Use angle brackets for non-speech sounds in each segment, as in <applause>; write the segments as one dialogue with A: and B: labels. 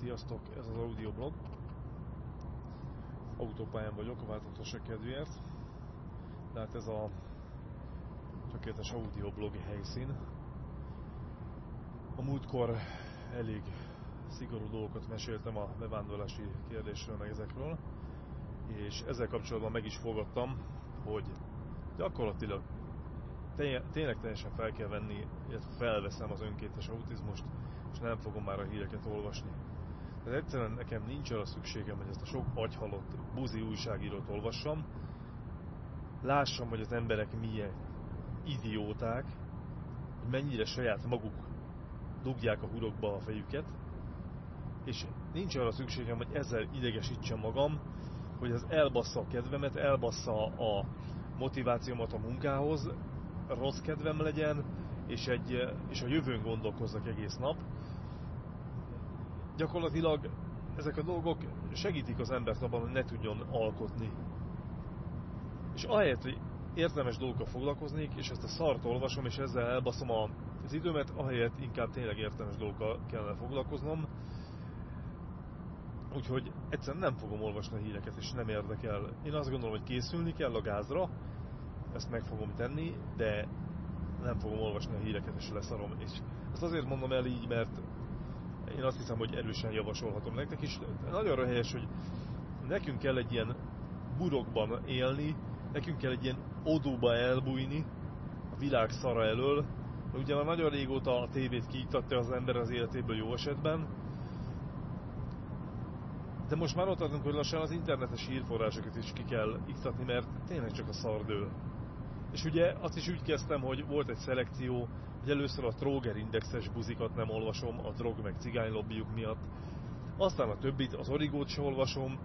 A: Sziasztok, ez az audioblog. Autópályán vagyok a változatosság kedvéért. Tehát ez a tökéletes audioblog helyszín. A múltkor elég szigorú dolgokat meséltem a bevándorlási kérdésről, meg ezekről. És ezzel kapcsolatban meg is fogadtam, hogy gyakorlatilag tényleg teljesen fel kell venni, illetve felveszem az önkéntes autizmust, és nem fogom már a híreket olvasni. Tehát egyszerűen nekem nincs arra szükségem, hogy ezt a sok agyhalott buzi újságírót olvassam, lássam, hogy az emberek milyen idióták, hogy mennyire saját maguk dugják a hurokba a fejüket, és nincs arra szükségem, hogy ezzel idegesítsem magam, hogy ez elbassza a kedvemet, elbassza a motivációmat a munkához, rossz kedvem legyen, és, egy, és a jövőn gondolkozzak egész nap. Gyakorlatilag ezek a dolgok segítik az embert abban, hogy ne tudjon alkotni. És ahelyett, hogy értelmes dolgokkal foglalkoznék, és ezt a szart olvasom, és ezzel elbaszom az időmet, ahelyett inkább tényleg értelmes dolgokkal kellene foglalkoznom. Úgyhogy egyszerűen nem fogom olvasni a híreket, és nem érdekel. Én azt gondolom, hogy készülni kell a gázra, ezt meg fogom tenni, de nem fogom olvasni a híreket, és leszarom. És ezt azért mondom el így, mert én azt hiszem, hogy erősen javasolhatom nektek is. Nagyon helyes, hogy nekünk kell egy ilyen burokban élni, nekünk kell egy ilyen odóba elbújni a világ szara elől. Ugye már nagyon régóta a tévét kiiktatta az ember az életéből jó esetben, de most már ott tartunk, hogy lassan az internetes hírforrásokat is ki kell iktatni, mert tényleg csak a szardől. És ugye azt is úgy kezdtem, hogy volt egy szelekció, hogy először a Troger indexes buzikat nem olvasom, a drog meg cigány lobbyjuk miatt. Aztán a többit, az origót sem olvasom,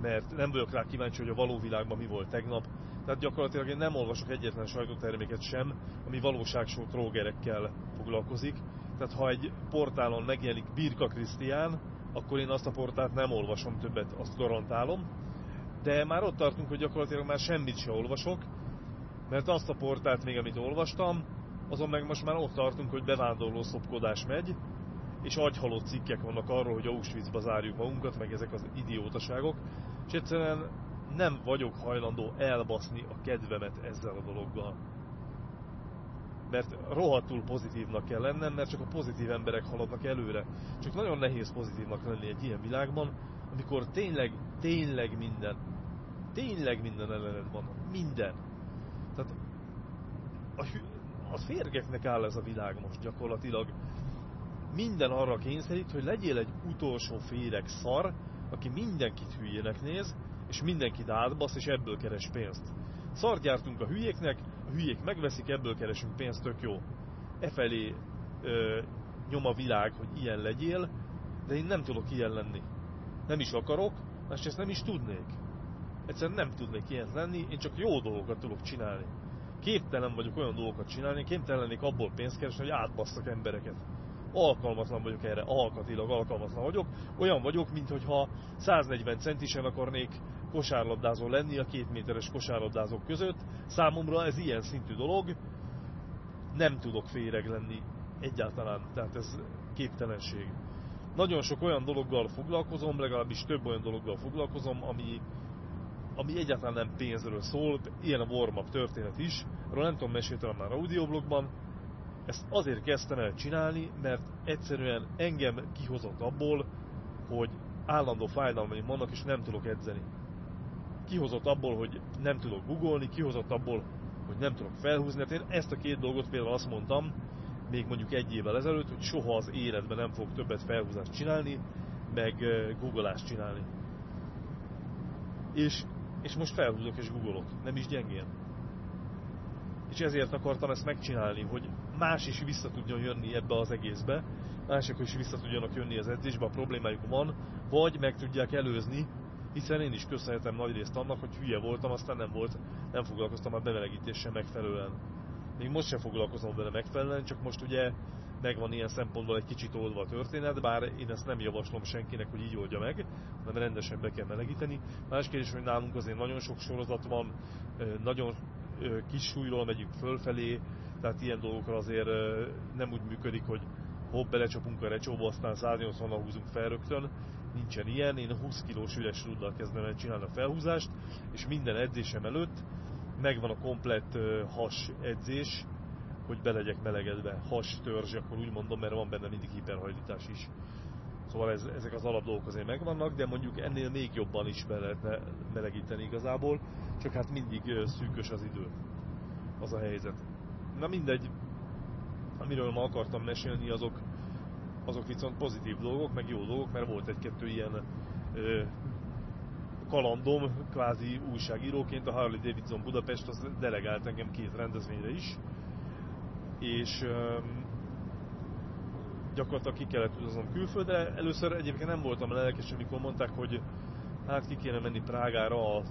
A: mert nem vagyok rá kíváncsi, hogy a való világban mi volt tegnap. Tehát gyakorlatilag én nem olvasok egyetlen sajtóterméket sem, ami valóságsó trógerekkel foglalkozik. Tehát ha egy portálon megjelenik Birka Krisztián, akkor én azt a portált nem olvasom többet, azt garantálom. De már ott tartunk, hogy gyakorlatilag már semmit se olvasok, mert azt a portált még, amit olvastam, azon meg most már ott tartunk, hogy bevándorló szopkodás megy, és agyhalott cikkek vannak arról, hogy Auschwitzba zárjuk magunkat, meg ezek az idiótaságok, és egyszerűen nem vagyok hajlandó elbaszni a kedvemet ezzel a dologgal. Mert rohadtul pozitívnak kell lennem, mert csak a pozitív emberek haladnak előre. Csak nagyon nehéz pozitívnak lenni egy ilyen világban, amikor tényleg, tényleg minden, tényleg minden ellened van. Minden tehát a, a férgeknek áll ez a világ most gyakorlatilag. Minden arra kényszerít, hogy legyél egy utolsó féreg szar, aki mindenkit hülyének néz, és mindenkit átbasz, és ebből keres pénzt. Szart gyártunk a hülyéknek, a hülyék megveszik, ebből keresünk pénzt, tök jó. Efelé ö, nyom a világ, hogy ilyen legyél, de én nem tudok ilyen lenni. Nem is akarok, másrészt nem is tudnék. Egyszerűen nem tudnék ilyen lenni, én csak jó dolgokat tudok csinálni. Képtelen vagyok olyan dolgokat csinálni, képtelen lennék abból pénzt keresni, hogy átbasszak embereket. Alkalmatlan vagyok erre, alkatilag alkalmatlan vagyok. Olyan vagyok, mintha 140 centisen akarnék kosárlabdázó lenni a két méteres kosárlabdázók között. Számomra ez ilyen szintű dolog, nem tudok féreg lenni egyáltalán, tehát ez képtelenség. Nagyon sok olyan dologgal foglalkozom, legalábbis több olyan dologgal foglalkozom, ami ami egyáltalán nem pénzről szól, ilyen a warm-up történet is, arról nem tudom, meséltem már audioblogban, ezt azért kezdtem el csinálni, mert egyszerűen engem kihozott abból, hogy állandó fájdalmaim vannak, és nem tudok edzeni. Kihozott abból, hogy nem tudok googolni, kihozott abból, hogy nem tudok felhúzni. Hát én ezt a két dolgot például azt mondtam, még mondjuk egy évvel ezelőtt, hogy soha az életben nem fog többet felhúzást csinálni, meg googleást csinálni. És és most felhúzok és googolok, nem is gyengén. És ezért akartam ezt megcsinálni, hogy más is vissza tudjon jönni ebbe az egészbe, mások is vissza tudjanak jönni az edzésbe, a problémájuk van, vagy meg tudják előzni, hiszen én is köszönhetem nagy részt annak, hogy hülye voltam, aztán nem volt, nem foglalkoztam a bemelegítéssel megfelelően. Még most sem foglalkozom vele megfelelően, csak most ugye megvan ilyen szempontból egy kicsit oldva a történet, bár én ezt nem javaslom senkinek, hogy így oldja meg, hanem rendesen be kell melegíteni. Más kérdés, hogy nálunk azért nagyon sok sorozat van, nagyon kis súlyról megyünk fölfelé, tehát ilyen dolgokra azért nem úgy működik, hogy, hopp, belecsapunk a recsóba, aztán 180-nal húzunk fel rögtön. Nincsen ilyen, én 20 kilós üres ruddal kezdem el csinálni a felhúzást, és minden edzésem előtt megvan a komplett has edzés, hogy belegyek melegedve, has törzs, akkor úgy mondom, mert van benne mindig hiperhajlítás is. Szóval ez, ezek az alapdolgok azért megvannak, de mondjuk ennél még jobban is be lehetne melegíteni igazából, csak hát mindig szűkös az idő. Az a helyzet. Na mindegy, amiről ma akartam mesélni, azok, azok viszont pozitív dolgok, meg jó dolgok, mert volt egy-kettő ilyen ö, kalandom, kvázi újságíróként, a Harley Davidson Budapest az delegált engem két rendezvényre is, és gyakorlatilag ki kellett utaznom külföldre. Először egyébként nem voltam lelkes, amikor mondták, hogy hát ki kéne menni Prágára a,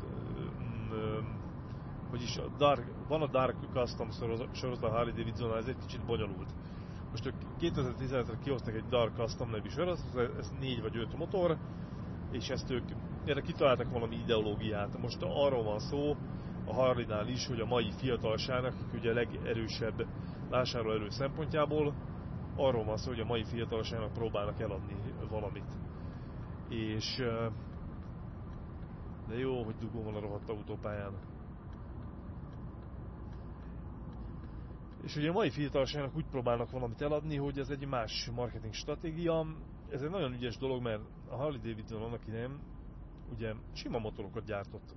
A: vagyis a Dark, van a Dark Custom sorozat a Harley davidson ez egy kicsit bonyolult. Most ők 2017-re kihoztak egy Dark Custom nevű sorozat, ez négy vagy öt motor, és ezt ők erre kitaláltak valami ideológiát. Most arról van szó, a Harley-nál is, hogy a mai fiatalságnak, akik ugye a legerősebb vásárlóerő szempontjából, arról van szó, hogy a mai fiatalságnak próbálnak eladni valamit. És de jó, hogy dugó van a rohadt autópályán. És ugye a mai fiatalságnak úgy próbálnak valamit eladni, hogy ez egy más marketing stratégia. Ez egy nagyon ügyes dolog, mert a Harley Davidson annak idején ugye sima motorokat gyártott.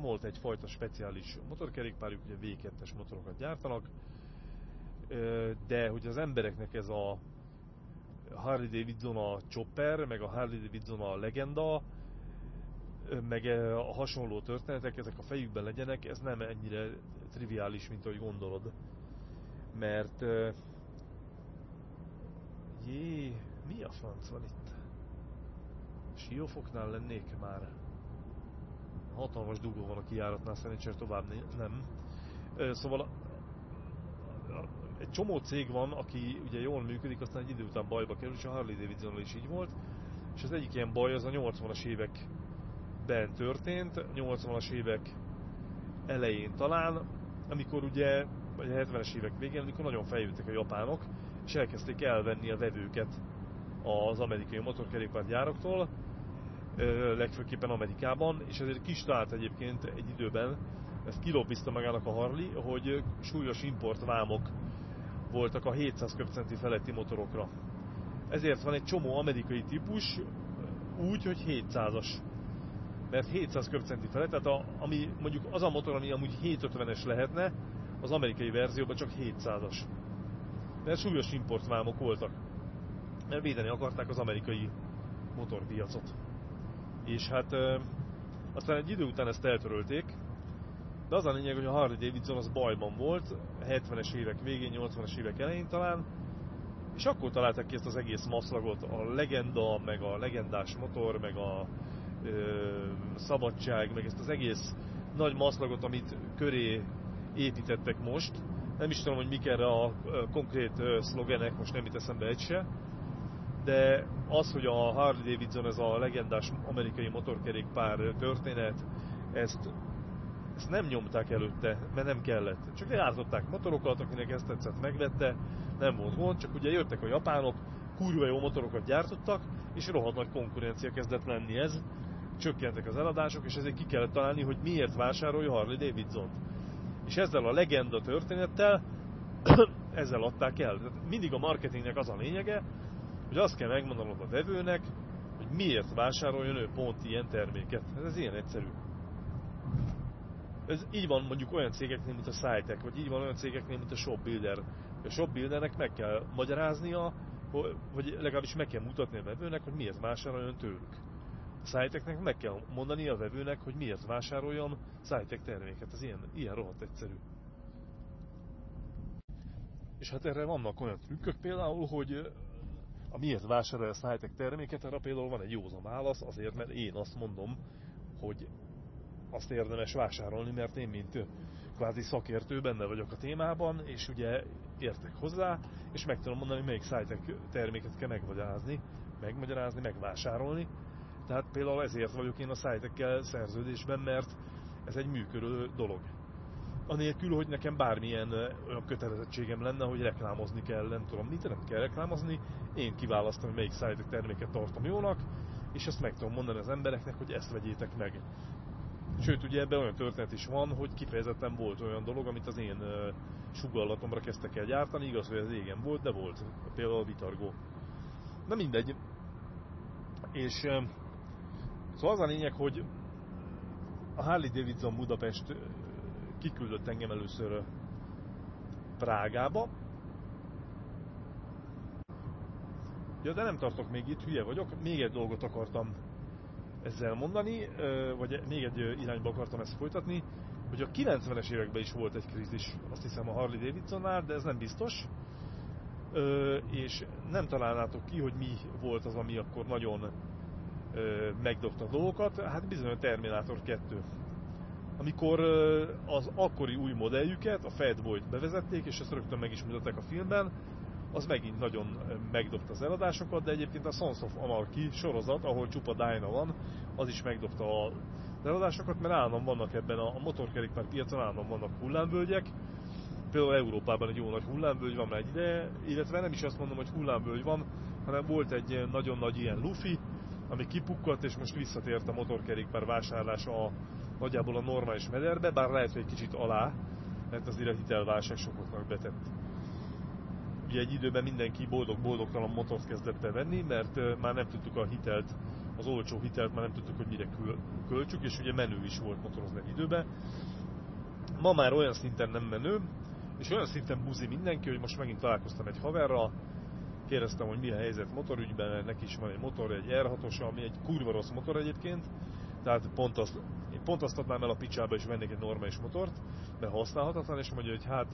A: Volt egyfajta speciális motorkerékpárjuk, ugye V2-es motorokat gyártanak, de hogy az embereknek ez a Harley Davidson a Chopper, meg a Harley Davidson a legenda, meg a hasonló történetek, ezek a fejükben legyenek, ez nem ennyire triviális, mint ahogy gondolod. Mert jé, mi a franc van itt? Siófoknál lennék már. Hatalmas dugó van a kijáratnál, szerintem tovább nem. Szóval egy csomó cég van, aki ugye jól működik, aztán egy idő után bajba kerül, és a Harley davidson is így volt. És az egyik ilyen baj az a 80-as években történt, 80-as évek elején talán, amikor ugye, vagy a 70-es évek végén, amikor nagyon feljöttek a japánok, és elkezdték elvenni a vevőket az amerikai motorkerékpárgyároktól, legfőképpen Amerikában, és ezért kis talált egyébként egy időben, ezt kilobbizta magának a Harley, hogy súlyos importvámok voltak a 700 köbcenti feletti motorokra. Ezért van egy csomó amerikai típus úgy, hogy 700-as. Mert 700 köbcenti felett, tehát a, ami mondjuk az a motor, ami amúgy 750-es lehetne, az amerikai verzióban csak 700-as. Mert súlyos importvámok voltak. Mert védeni akarták az amerikai motorpiacot. És hát aztán egy idő után ezt eltörölték, de az a lényeg, hogy a Harley Davidson az bajban volt, 70-es évek végén, 80-es évek elején talán, és akkor találták ki ezt az egész maszlagot, a legenda, meg a legendás motor, meg a ö, szabadság, meg ezt az egész nagy maszlagot, amit köré építettek most. Nem is tudom, hogy mik erre a konkrét szlogenek, most nem itt eszembe egy se, de az, hogy a Harley Davidson, ez a legendás amerikai motorkerékpár történet, ezt ezt nem nyomták előtte, mert nem kellett. Csak gyártották motorokat, akinek ezt tetszett, megvette, nem volt gond, csak ugye jöttek a japánok, kurva jó motorokat gyártottak, és rohadt nagy konkurencia kezdett lenni ez. Csökkentek az eladások, és ezért ki kellett találni, hogy miért vásárolja Harley Davidson. És ezzel a legenda történettel <coughs> ezzel adták el. Tehát mindig a marketingnek az a lényege, hogy azt kell megmondanod a vevőnek, hogy miért vásároljon ő pont ilyen terméket. Ez ilyen egyszerű. Ez így van mondjuk olyan cégeknél, mint a Scitek, vagy így van olyan cégeknél, mint a Shopbuilder. A Shopbuildernek meg kell magyaráznia, vagy legalábbis meg kell mutatni a vevőnek, hogy miért vásároljon tőlük. A Sciteknek meg kell mondani a vevőnek, hogy miért vásároljon Scitek terméket. Ez ilyen, ilyen rohadt egyszerű. És hát erre vannak olyan trükkök például, hogy a miért vásárolja a Scitek terméket, erre például van egy józan válasz, azért, mert én azt mondom, hogy azt érdemes vásárolni, mert én, mint kvázi szakértő benne vagyok a témában, és ugye értek hozzá, és meg tudom mondani, melyik szájtek terméket kell megmagyarázni, megmagyarázni, megvásárolni. Tehát például ezért vagyok én a szájtekkel szerződésben, mert ez egy működő dolog. anélkül, hogy nekem bármilyen olyan kötelezettségem lenne, hogy reklámozni kell, nem tudom mit, nem kell reklámozni, én kiválasztom, hogy melyik szállítók terméket tartom jónak, és ezt meg tudom mondani az embereknek, hogy ezt vegyétek meg. Sőt, ugye ebben olyan történet is van, hogy kifejezetten volt olyan dolog, amit az én sugallatomra kezdtek el gyártani, igaz, hogy ez régen volt, de volt, például a vitargó. Na mindegy. És szóval az a lényeg, hogy a Harley Davidson Budapest kiküldött engem először Prágába. Ja, de nem tartok még itt, hülye vagyok. Még egy dolgot akartam ezzel mondani, vagy még egy irányba akartam ezt folytatni, hogy a 90-es években is volt egy krízis, azt hiszem a Harley Davidsonnál, de ez nem biztos. És nem találnátok ki, hogy mi volt az, ami akkor nagyon megdobta a dolgokat. Hát bizony a Terminator 2 amikor az akkori új modelljüket, a Fatboy-t bevezették, és ezt rögtön meg is mutatták a filmben, az megint nagyon megdobta az eladásokat, de egyébként a Sons of Anarchy sorozat, ahol csupa Dyna van, az is megdobta a eladásokat, mert állandóan vannak ebben a motorkerékpár piacon, állandóan vannak hullámvölgyek, például Európában egy jó nagy hullámvölgy van már egy ide, illetve nem is azt mondom, hogy hullámvölgy van, hanem volt egy nagyon nagy ilyen lufi, ami kipukkadt, és most visszatért a motorkerékpár vásárlása a nagyjából a normális mederbe, bár lehet, hogy egy kicsit alá, mert azért a hitelválság sokoknak betett. Ugye egy időben mindenki boldog-boldogtalan motort kezdett el venni, mert már nem tudtuk a hitelt, az olcsó hitelt már nem tudtuk, hogy mire költsük, és ugye menő is volt motorozni egy időben. Ma már olyan szinten nem menő, és olyan szinten buzi mindenki, hogy most megint találkoztam egy haverral, kérdeztem, hogy mi a helyzet motorügyben, mert neki is van egy motor, egy R6-os, ami egy kurva rossz motor egyébként, tehát pont azt, én pont azt adnám el a picsába, és vennék egy normális motort, mert használhatatlan, és mondja, hogy hát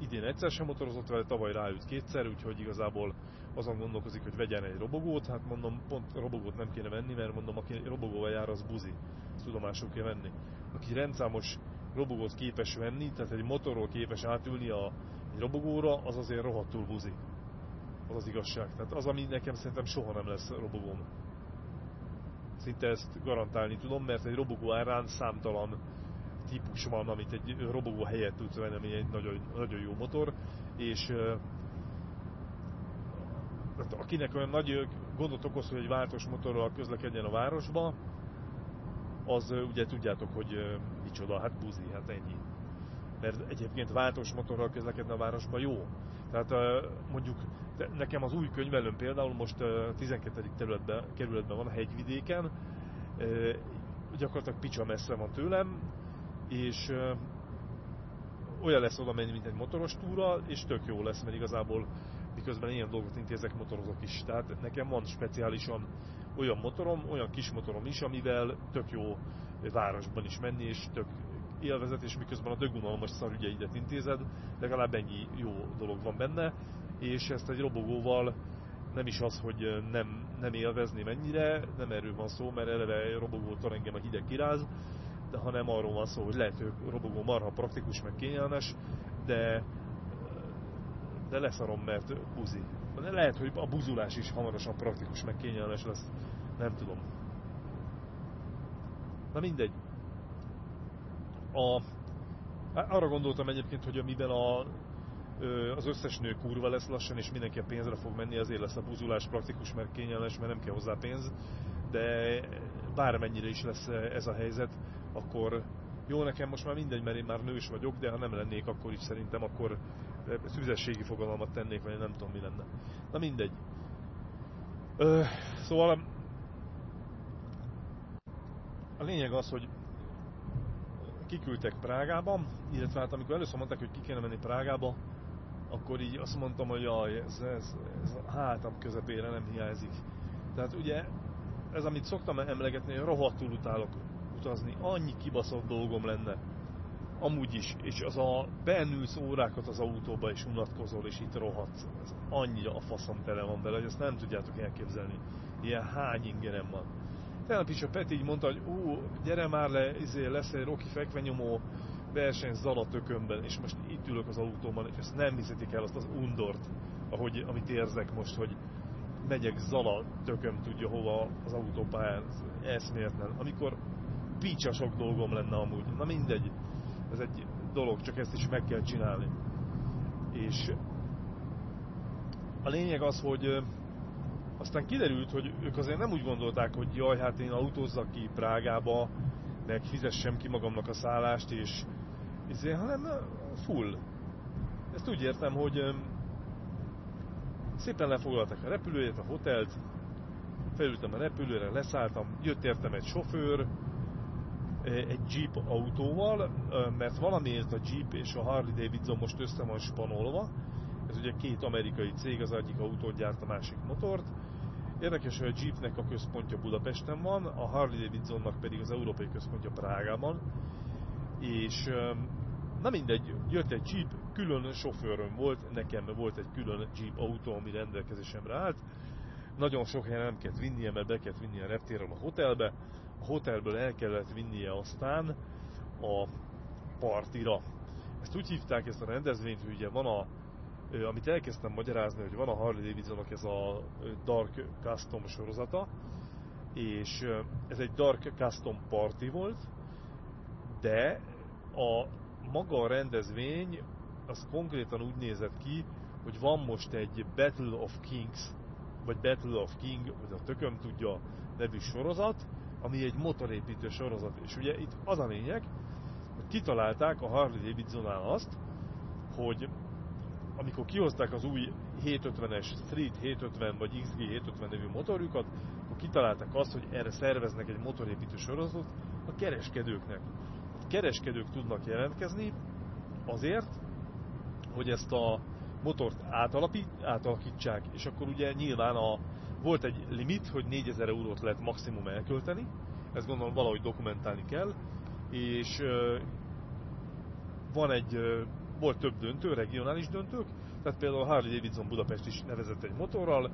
A: idén egyszer sem motorozott vele, tavaly ráült kétszer, úgyhogy igazából azon gondolkozik, hogy vegyen egy robogót, hát mondom, pont robogót nem kéne venni, mert mondom, aki robogóval jár, az buzi, ezt tudomásul kell venni. Aki rendszámos robogót képes venni, tehát egy motorról képes átülni a, egy robogóra, az azért rohadtul buzi. Az az igazság. Tehát az, ami nekem szerintem soha nem lesz robogóm. Szinte ezt garantálni tudom, mert egy robogó árán számtalan típus van, amit egy robogó helyett tudsz venni, ami egy nagyon, nagyon jó motor, és hát akinek olyan nagy gondot okoz, hogy egy váltós motorral közlekedjen a városba, az ugye tudjátok, hogy micsoda, hát buzi, hát ennyi. Mert egyébként váltós motorral közlekedni a városba jó. Tehát mondjuk nekem az új könyvelőm például most 12. területben, kerületben van a hegyvidéken, gyakorlatilag picsa messze van tőlem, és olyan lesz oda menni, mint egy motoros túra, és tök jó lesz, mert igazából miközben ilyen dolgot intézek, motorozok is. Tehát nekem van speciálisan olyan motorom, olyan kis motorom is, amivel tök jó városban is menni, és tök élvezet, és miközben a dögunalmas szarügyeidet intézed, legalább ennyi jó dolog van benne, és ezt egy robogóval nem is az, hogy nem, nem élvezni mennyire, nem erről van szó, mert eleve robogótól engem a hideg kiráz, de hanem arról van szó, hogy lehet, hogy robogó marha praktikus, meg kényelmes, de, de leszarom, mert buzi. De lehet, hogy a buzulás is hamarosan praktikus, meg kényelmes lesz, nem tudom. Na mindegy. A, arra gondoltam egyébként, hogy amiben a, az összes nő kurva lesz lassan, és mindenki a pénzre fog menni, azért lesz a buzulás praktikus, mert kényelmes, mert nem kell hozzá pénz, de bármennyire is lesz ez a helyzet, akkor jó, nekem most már mindegy, mert én már nős vagyok, de ha nem lennék, akkor is szerintem akkor szüzességi fogalmat tennék, vagy nem tudom mi lenne. Na mindegy. Ö, szóval a lényeg az, hogy kiküldtek Prágába, illetve hát amikor először mondták, hogy ki kéne menni Prágába, akkor így azt mondtam, hogy jaj, ez, ez, ez a hátam közepére nem hiányzik. Tehát ugye ez, amit szoktam emlegetni, hogy rohadtul utálok utazni, annyi kibaszott dolgom lenne. Amúgy is, és az a bennülsz órákat az autóba és unatkozol, és itt rohadsz. Ez annyira a faszom tele van vele, hogy ezt nem tudjátok elképzelni. Ilyen hány ingerem van. Tegnap is a Peti így mondta, hogy ú, gyere már le, izé, lesz egy Rocky fekvenyomó verseny Zala tökömben, és most itt ülök az autóban, és ezt nem hiszetik el azt az undort, ahogy, amit érzek most, hogy megyek Zala tököm tudja hova az autópályán, eszméletlen. Amikor picsa sok dolgom lenne amúgy. Na mindegy, ez egy dolog, csak ezt is meg kell csinálni. És a lényeg az, hogy aztán kiderült, hogy ők azért nem úgy gondolták, hogy jaj, hát én autózzak ki Prágába, meg fizessem ki magamnak a szállást, és izé, hanem full. Ezt úgy értem, hogy szépen lefoglaltak a repülőjét, a hotelt, felültem a repülőre, leszálltam, jött értem egy sofőr, egy Jeep autóval, mert valamiért a Jeep és a Harley Davidson most össze van spanolva. Ez ugye két amerikai cég, az egyik autót gyárt, a másik motort. Érdekes, hogy a Jeepnek a központja Budapesten van, a Harley Davidsonnak pedig az európai központja Prágában. És na mindegy, jött egy Jeep, külön sofőröm volt, nekem volt egy külön Jeep autó, ami rendelkezésemre állt. Nagyon sok helyen nem kellett vinnie, mert be kellett vinnie a reptérről a hotelbe, a hotelből el kellett vinnie aztán a partira. Ezt úgy hívták ezt a rendezvényt, hogy ugye van a, amit elkezdtem magyarázni, hogy van a Harley Davidsonnak ez a Dark Custom sorozata, és ez egy Dark Custom Party volt, de a maga a rendezvény az konkrétan úgy nézett ki, hogy van most egy Battle of Kings, vagy Battle of King, vagy a tököm tudja nevű sorozat, ami egy motorépítő sorozat. És ugye itt az a lényeg, hogy kitalálták a Harley Davidsonnál azt, hogy amikor kihozták az új 750-es Street 750 vagy XG 750 nevű motorjukat, akkor kitalálták azt, hogy erre szerveznek egy motorépítő sorozatot a kereskedőknek. A kereskedők tudnak jelentkezni azért, hogy ezt a motort átalakítsák, és akkor ugye nyilván a volt egy limit, hogy 4000 eurót lehet maximum elkölteni, ezt gondolom valahogy dokumentálni kell, és van egy, volt több döntő, regionális döntők, tehát például Harley Davidson Budapest is nevezett egy motorral,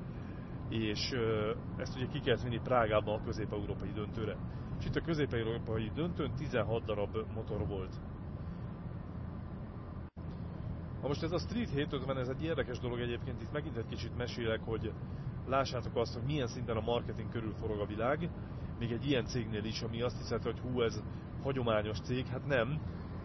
A: és ezt ugye ki kellett vinni Prágába a közép-európai döntőre. És itt a közép-európai döntőn 16 darab motor volt. Na most ez a Street 750, ez egy érdekes dolog egyébként, itt megint egy kicsit mesélek, hogy lássátok azt, hogy milyen szinten a marketing körül forog a világ, még egy ilyen cégnél is, ami azt hiszed, hogy hú, ez hagyományos cég, hát nem.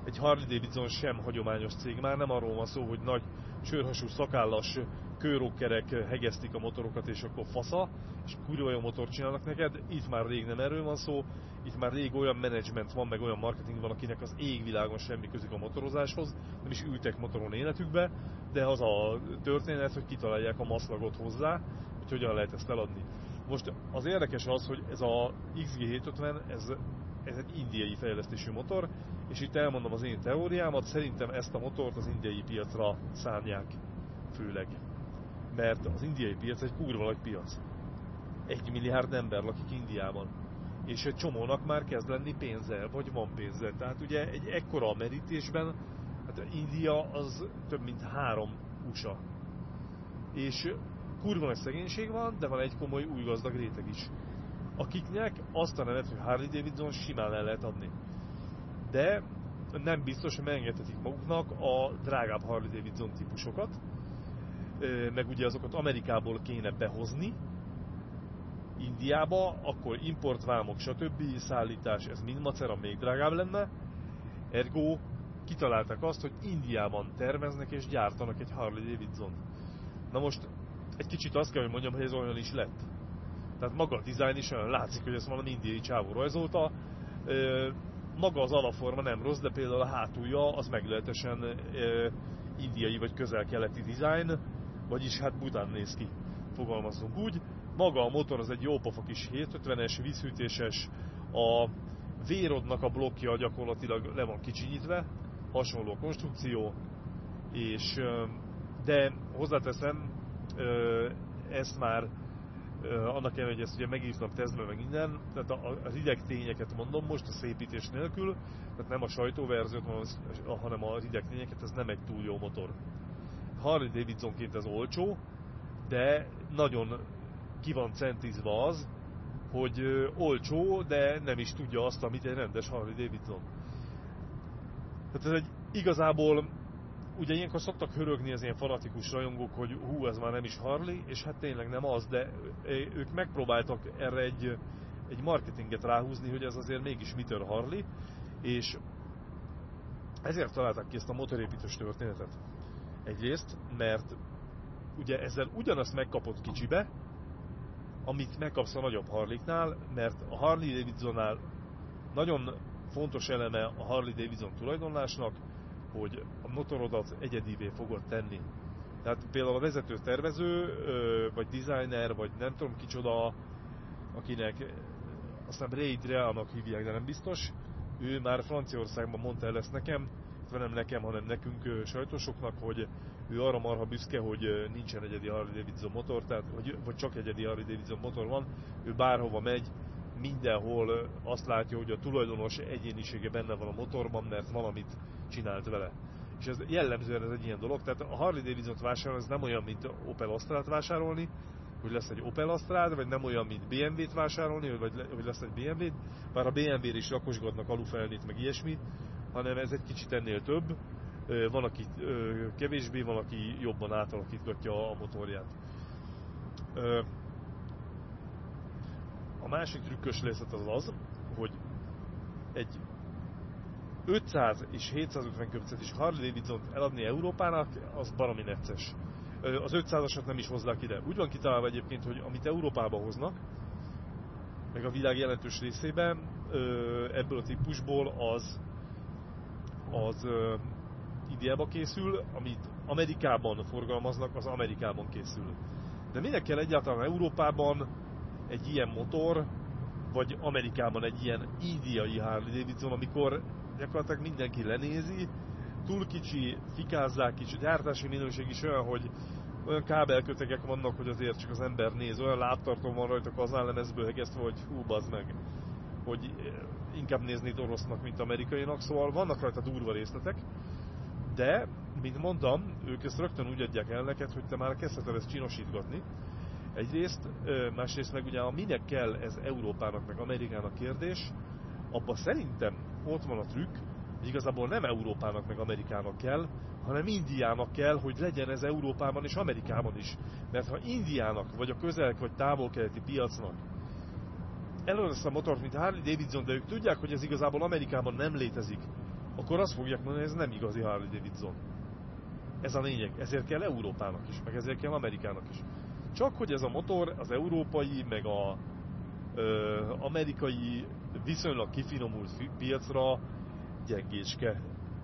A: Egy Harley Davidson sem hagyományos cég, már nem arról van szó, hogy nagy sörhasú szakállas kőrókerek hegesztik a motorokat, és akkor fasza, és kurva olyan motort csinálnak neked. Itt már rég nem erről van szó, itt már rég olyan menedzsment van, meg olyan marketing van, akinek az égvilágon semmi közük a motorozáshoz, nem is ültek motoron életükbe, de az a történet, hogy kitalálják a maszlagot hozzá, hogy hogyan lehet ezt eladni. Most az érdekes az, hogy ez a XG750, ez, ez egy indiai fejlesztésű motor, és itt elmondom az én teóriámat, szerintem ezt a motort az indiai piacra szánják főleg. Mert az indiai piac egy kurva nagy piac. Egy milliárd ember lakik Indiában. És egy csomónak már kezd lenni pénze, vagy van pénze. Tehát ugye egy ekkora merítésben, hát India az több mint három USA. És kurva nagy szegénység van, de van egy komoly új gazdag réteg is. Akiknek azt a nevet, hogy Harley Davidson simán el lehet adni. De nem biztos, hogy megengedhetik maguknak a drágább Harley Davidson típusokat, meg ugye azokat Amerikából kéne behozni, Indiába, akkor importvámok, stb. szállítás, ez mind macera még drágább lenne. Ergo kitalálták azt, hogy Indiában terveznek és gyártanak egy Harley Davidson. Na most egy kicsit azt kell, hogy mondjam, hogy ez olyan is lett. Tehát maga a dizájn is olyan látszik, hogy ezt valami indiai csávó rajzolta. Maga az alapforma nem rossz, de például a hátulja az meglehetősen indiai vagy közel-keleti dizájn, vagyis hát bután néz ki, fogalmazunk úgy. Maga a motor az egy jópofa kis 750-es, vízhűtéses, a vérodnak a blokkja gyakorlatilag le van kicsinyítve, hasonló konstrukció, és de hozzáteszem, ezt már annak ellenére, hogy ezt ugye megírtam tesztbe, meg minden, tehát a, rideg tényeket mondom most, a szépítés nélkül, tehát nem a sajtóverziót, hanem a rideg tényeket, ez nem egy túl jó motor. Harley Davidsonként ez olcsó, de nagyon ki van centizva az, hogy olcsó, de nem is tudja azt, amit egy rendes Harley Davidson. Tehát ez egy igazából ugye ilyenkor szoktak hörögni az ilyen fanatikus rajongók, hogy hú, ez már nem is Harley, és hát tényleg nem az, de ők megpróbáltak erre egy, egy marketinget ráhúzni, hogy ez azért mégis mitől Harley, és ezért találták ki ezt a motorépítős történetet. Egyrészt, mert ugye ezzel ugyanazt megkapott kicsibe, amit megkapsz a nagyobb Harliknál, mert a Harley Davidsonnál nagyon fontos eleme a Harley Davidson tulajdonlásnak, hogy a motorodat egyedivé fogod tenni. Tehát például a vezető tervező, vagy designer, vagy nem tudom kicsoda, akinek aztán Ray Dreanak hívják, de nem biztos, ő már Franciaországban mondta el ezt nekem, nem nekem, hanem nekünk sajtósoknak, hogy ő arra marha büszke, hogy nincsen egyedi Harley Davidson motor, tehát, vagy, vagy csak egyedi Harley Davidson motor van, ő bárhova megy, mindenhol azt látja, hogy a tulajdonos egyénisége benne van a motorban, mert valamit csinált vele. És ez jellemzően ez egy ilyen dolog, tehát a Harley Davidson-t vásárolni, ez nem olyan, mint Opel Astrát vásárolni, hogy lesz egy Opel Astrad, vagy nem olyan, mint BMW-t vásárolni, vagy, hogy lesz egy BMW-t, bár a BMW-r is rakosgatnak alufelnit, meg ilyesmi, hanem ez egy kicsit ennél több. Van, aki kevésbé, van, aki jobban átalakítgatja a motorját. A másik trükkös részlet az az, hogy egy 500 és 750 köbcetes Harley Davidson eladni Európának, az baromi necces. Az 500-asat nem is hozzák ide. Úgy van kitalálva egyébként, hogy amit Európába hoznak, meg a világ jelentős részében, ebből a típusból az, az Indiába készül, amit Amerikában forgalmaznak, az Amerikában készül. De minek kell egyáltalán Európában egy ilyen motor, vagy Amerikában egy ilyen indiai Harley Davidson, amikor gyakorlatilag mindenki lenézi, túl kicsi, fikázzák kicsi, gyártási minőség is olyan, hogy olyan kábelkötegek vannak, hogy azért csak az ember néz, olyan lábtartó van rajta kazánlemezből hegesztve, hogy hú, bazd meg, hogy inkább nézni orosznak, mint amerikainak, szóval vannak rajta durva részletek, de, mint mondtam, ők ezt rögtön úgy adják el neked, hogy te már kezdheted ezt csinosítgatni. Egyrészt, másrészt meg ugye a minek kell ez Európának, meg Amerikának kérdés, abban szerintem ott van a trükk, hogy igazából nem Európának meg Amerikának kell, hanem Indiának kell, hogy legyen ez Európában és Amerikában is. Mert ha Indiának, vagy a közel vagy távol-keleti piacnak elővesz a motort, mint Harley Davidson, de ők tudják, hogy ez igazából Amerikában nem létezik, akkor azt fogják mondani, hogy ez nem igazi Harley Davidson. Ez a lényeg. Ezért kell Európának is, meg ezért kell Amerikának is. Csak hogy ez a motor az európai, meg a amerikai viszonylag kifinomult piacra gyengécske.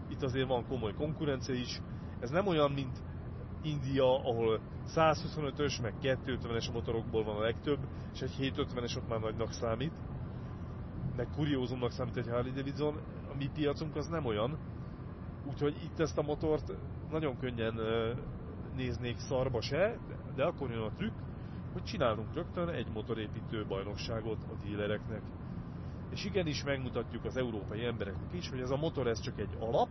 A: Itt azért van komoly konkurencia is. Ez nem olyan, mint India, ahol 125-ös, meg 250-es motorokból van a legtöbb, és egy 750-es ott már nagynak számít. Meg kuriózumnak számít egy Harley Davidson. A mi piacunk az nem olyan. Úgyhogy itt ezt a motort nagyon könnyen néznék szarba se, de akkor jön a trükk, hogy csinálunk rögtön egy motorépítő bajnokságot a dílereknek és igenis megmutatjuk az európai embereknek is, hogy ez a motor ez csak egy alap,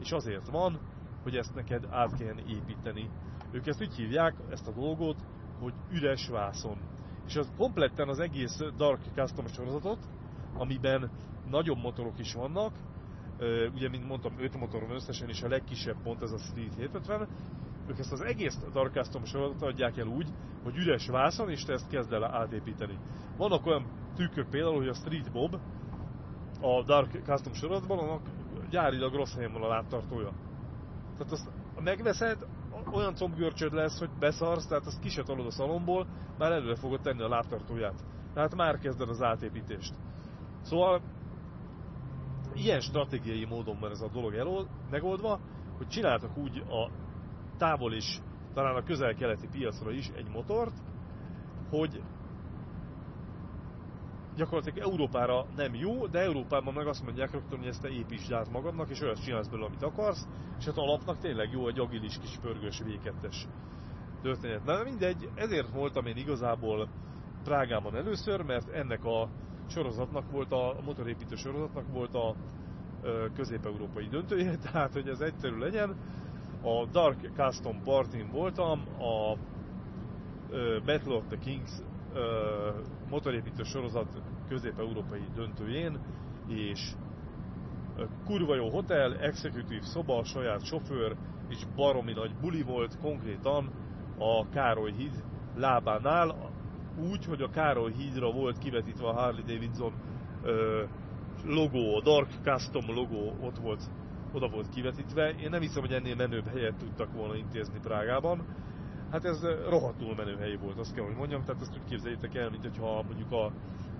A: és azért van, hogy ezt neked át kell építeni. Ők ezt úgy hívják, ezt a dolgot, hogy üres vászon. És az kompletten az egész Dark Custom sorozatot, amiben nagyobb motorok is vannak, ugye, mint mondtam, 5 motor van összesen, és a legkisebb pont ez a Street 750, ők ezt az egész Dark Custom sorozatot adják el úgy, hogy üres vászon, és te ezt kezd el átépíteni. Vannak olyan tükkök például, hogy a Street Bob a Dark Custom sorozatban, annak gyárilag rossz helyen van a lábtartója. Tehát azt megveszed, olyan combgörcsöd lesz, hogy beszarsz, tehát azt ki se a szalomból, már előre fogod tenni a lábtartóját. Tehát már kezded az átépítést. Szóval ilyen stratégiai módon van ez a dolog elol, megoldva, hogy csináltak úgy a távol is, talán a közel-keleti piacra is egy motort, hogy gyakorlatilag Európára nem jó, de Európában meg azt mondják rögtön, hogy ezt te építsd át magadnak, és olyat csinálsz belőle, amit akarsz, és hát alapnak tényleg jó egy agilis kis pörgős V2-es történet. Na mindegy, ezért voltam én igazából Prágában először, mert ennek a sorozatnak volt, a, a motorépítő sorozatnak volt a közép-európai döntője, <laughs> tehát hogy ez egyszerű legyen. A Dark Custom Partin voltam, a Battle of the Kings motorépítő sorozat közép-európai döntőjén, és kurva jó hotel, executive szoba, saját sofőr, és baromi nagy buli volt konkrétan a Károly híd lábánál, úgy, hogy a Károly hídra volt kivetítve a Harley Davidson logó, a Dark Custom logó ott volt oda volt kivetítve. Én nem hiszem, hogy ennél menőbb helyet tudtak volna intézni Prágában. Hát ez rohadtul menő hely volt, azt kell, hogy mondjam. Tehát ezt úgy képzeljétek el, mint mondjuk a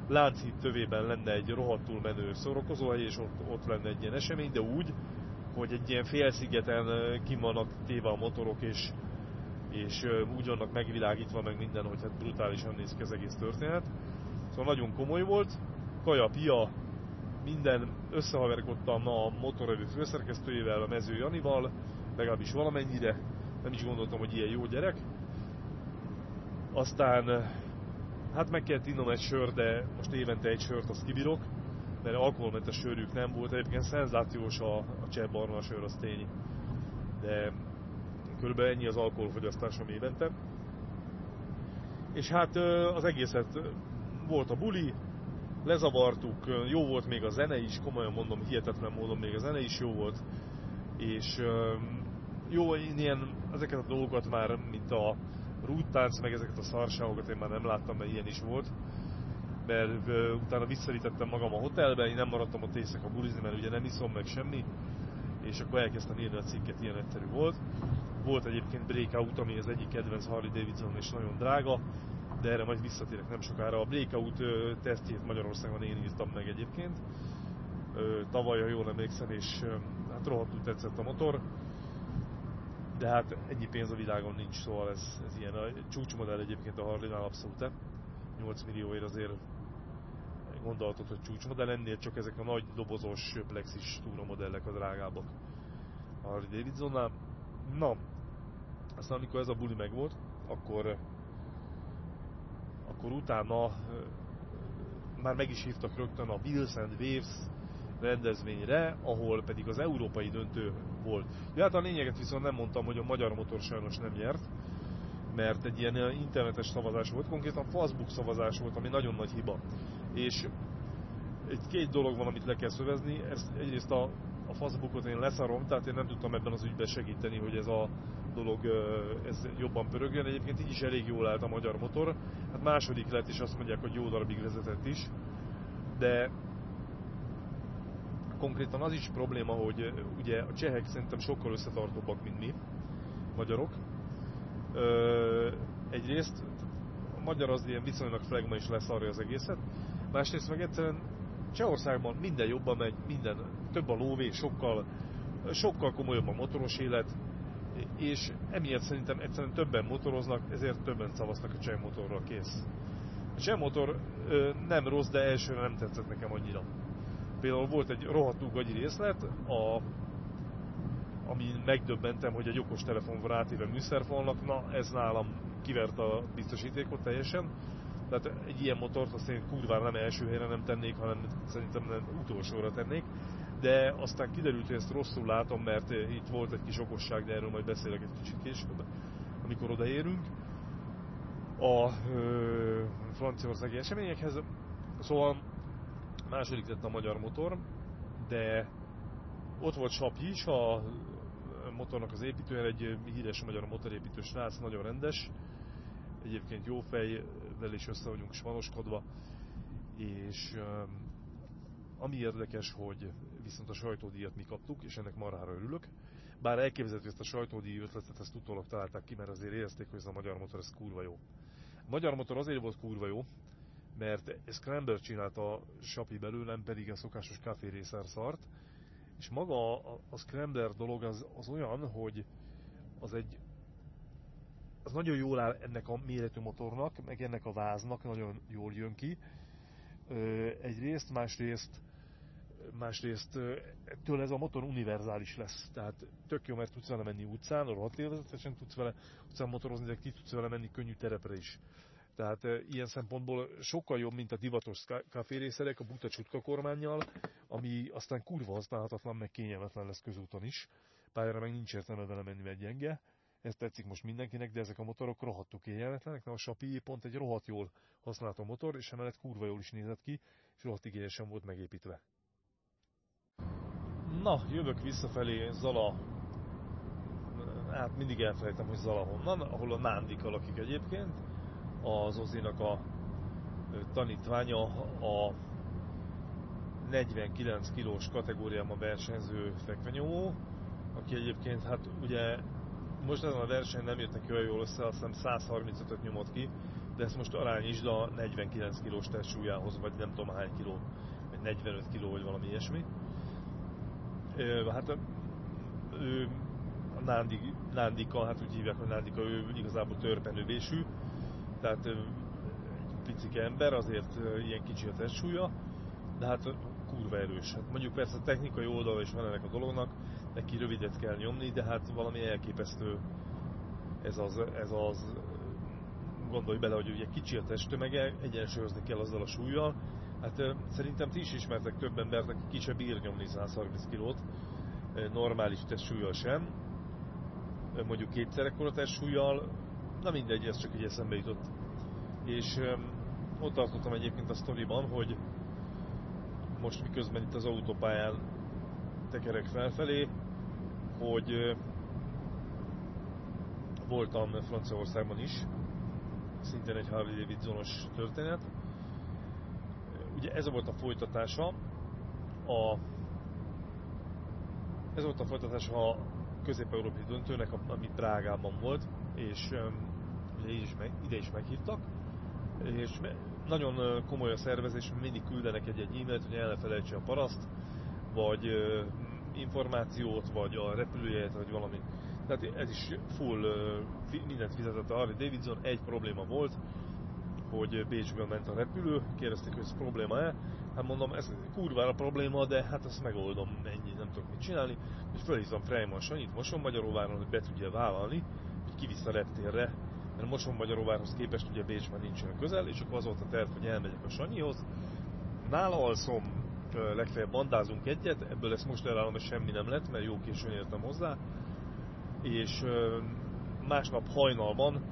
A: Lánchíd tövében lenne egy rohadtul menő szórakozóhely, és ott, ott lenne egy ilyen esemény, de úgy, hogy egy ilyen félszigeten kim vannak téve a motorok, és, és úgy vannak megvilágítva meg minden, hogy hát brutálisan néz ki az egész történet. Szóval nagyon komoly volt, kaja, pia, minden összehaverkodtam a motorövő főszerkesztőjével, a mező Janival, legalábbis valamennyire, nem is gondoltam, hogy ilyen jó gyerek. Aztán hát meg kellett innom egy sör, de most évente egy sört azt kibírok, mert alkoholmentes sörük nem volt. Egyébként szenzációs a, a cseh barna sör, az tény. De körülbelül ennyi az alkoholfogyasztásom évente. És hát az egészet volt a buli, lezavartuk, jó volt még a zene is, komolyan mondom, hihetetlen módon még a zene is jó volt, és jó, én ilyen, ezeket a dolgokat már, mint a rúttánc, meg ezeket a szarságokat én már nem láttam, mert ilyen is volt, mert utána visszarítettem magam a hotelbe, én nem maradtam ott éjszaka bulizni, mert ugye nem iszom meg semmi, és akkor elkezdtem írni a cikket, ilyen egyszerű volt. Volt egyébként Breakout, ami az egyik kedvenc Harley Davidson, és nagyon drága, de erre majd visszatérek nem sokára. A Breakout tesztjét Magyarországon én írtam meg egyébként. Tavaly, ha jól emlékszem, és hát rohadtul tetszett a motor. De hát ennyi pénz a világon nincs, szóval ez, ez ilyen. A csúcsmodell egyébként a Harley-nál abszolút 8 millióért azért gondolhatod, hogy csúcsmodell, ennél csak ezek a nagy dobozos plexis túromodellek a drágábbak a Harley Davidsonnál. Na, aztán amikor ez a buli megvolt, akkor akkor utána már meg is hívtak rögtön a Wheels and Waves rendezvényre, ahol pedig az európai döntő volt. Ja, hát a lényeget viszont nem mondtam, hogy a magyar motor sajnos nem nyert, mert egy ilyen internetes szavazás volt, konkrétan Facebook szavazás volt, ami nagyon nagy hiba. És egy két dolog van, amit le kell szövezni. Ezt egyrészt a, a Facebookot én leszarom, tehát én nem tudtam ebben az ügyben segíteni, hogy ez a dolog ez jobban pörögjön. Egyébként így is elég jól állt a magyar motor. Hát második lett, és azt mondják, hogy jó darabig vezetett is. De konkrétan az is probléma, hogy ugye a csehek szerintem sokkal összetartóbbak, mint mi, magyarok. Ö, egyrészt a magyar az ilyen viszonylag flagma is leszarja az egészet. Másrészt meg egyszerűen Csehországban minden jobban megy, minden több a lóvé, sokkal, sokkal komolyabb a motoros élet, és emiatt szerintem egyszerűen többen motoroznak, ezért többen szavaznak a cseh motorra, kész. A cseh motor ö, nem rossz, de elsőre nem tetszett nekem annyira. Például volt egy rohadtú gagyi részlet, a, ami megdöbbentem, hogy egy okos telefon van átéve műszerfalnak, na ez nálam kivert a biztosítékot teljesen. Tehát egy ilyen motort azt én kurvára nem első helyre nem tennék, hanem szerintem nem utolsóra tennék de aztán kiderült, hogy ezt rosszul látom, mert eh, itt volt egy kis okosság, de erről majd beszélek egy kicsit később, amikor odaérünk a ö, franciaországi eseményekhez. Szóval második lett a magyar motor, de ott volt Sapi is, a motornak az építője, egy híres magyar motorépítő srác, nagyon rendes, egyébként jó fejvel is össze vagyunk svanoskodva, és ami érdekes, hogy viszont a sajtódíjat mi kaptuk, és ennek marhára örülök. Bár elképzelhető, hogy ezt a sajtódíj ötletet ezt utólag találták ki, mert azért érezték, hogy ez a magyar motor ez kurva jó. A magyar motor azért volt kurva jó, mert Scrambler csinálta a Sapi belül, nem pedig a szokásos Café Racer szart, és maga a, a Scrambler dolog az, az olyan, hogy az egy az nagyon jól áll ennek a méretű motornak, meg ennek a váznak nagyon jól jön ki. Egyrészt, másrészt másrészt ettől ez a motor univerzális lesz, tehát tök jó, mert tudsz vele menni utcán, rohadt élvezetesen tudsz vele utcán motorozni, de ki tudsz vele menni könnyű terepre is. Tehát ilyen szempontból sokkal jobb, mint a divatos kaférészerek a buta csutka kormányjal, ami aztán kurva használhatatlan, meg kényelmetlen lesz közúton is. Pályára meg nincs értelme vele menni, mert gyenge. Ez tetszik most mindenkinek, de ezek a motorok rohadtul kényelmetlenek. Na a Sapi pont egy rohadt jól használható motor, és emellett kurva jól is nézett ki, és rohadt igényesen volt megépítve. Na, jövök visszafelé Zala, hát mindig elfelejtem, hogy Zala honnan, ahol a Nándik lakik egyébként, az Ozinak a tanítványa a 49 kilós kategóriában versenyző fekvenyomó, aki egyébként hát ugye most ezen a verseny nem jött neki olyan jól össze, azt hiszem 135-öt nyomott ki, de ezt most arányítsd a 49 kilós testsúlyához, vagy nem tudom hány kiló, vagy 45 kiló, vagy valami ilyesmi. Hát ő a Nándi, Nándika, hát úgy hívják, hogy Nándika, ő igazából törpenővésű, tehát egy picike ember, azért ilyen kicsi a testsúlya, de hát kurva erős. Hát mondjuk persze a technikai oldal is van ennek a dolognak, neki rövidet kell nyomni, de hát valami elképesztő ez az, ez az gondolj bele, hogy ugye kicsi a testtömege, egyensúlyozni kell azzal a súlyjal. Hát szerintem ti is ismertek több embert, aki ki se bír nyomni 130 kilót, normális testsúlyjal sem, mondjuk kétszer ekkora testsúlyjal, na mindegy, ez csak egy eszembe jutott. És ott tartottam egyébként a sztoriban, hogy most miközben itt az autópályán tekerek felfelé, hogy voltam Franciaországban is, szintén egy Harley Davidsonos történet. Ugye ez volt a folytatása a ez volt a folytatása a közép-európai döntőnek, ami Prágában volt, és ugye is meg, ide is meghívtak, és nagyon komoly a szervezés, mindig küldenek egy-egy e-mailt, hogy el ne felejtse a paraszt, vagy információt, vagy a repülőjét, vagy valami. Tehát ez is full mindent fizetett a Harley Davidson. Egy probléma volt, hogy Bécsből ment a repülő, kérdezték, hogy ez probléma-e. Hát mondom, ez kurvára probléma, de hát ezt megoldom, ennyi, nem tudok mit csinálni. És felhívtam Freyman Sanyit Moson-Magyaróváron, hogy be tudja vállalni, hogy kivisz a reptérre, mert Moson-Magyaróvárhoz képest ugye Bécsben nincsen közel, és akkor az volt a terv, hogy elmegyek a Sanyihoz. Nála alszom, legfeljebb bandázunk egyet, ebből ezt most elállom, és semmi nem lett, mert jó későn értem hozzá. És másnap hajnalban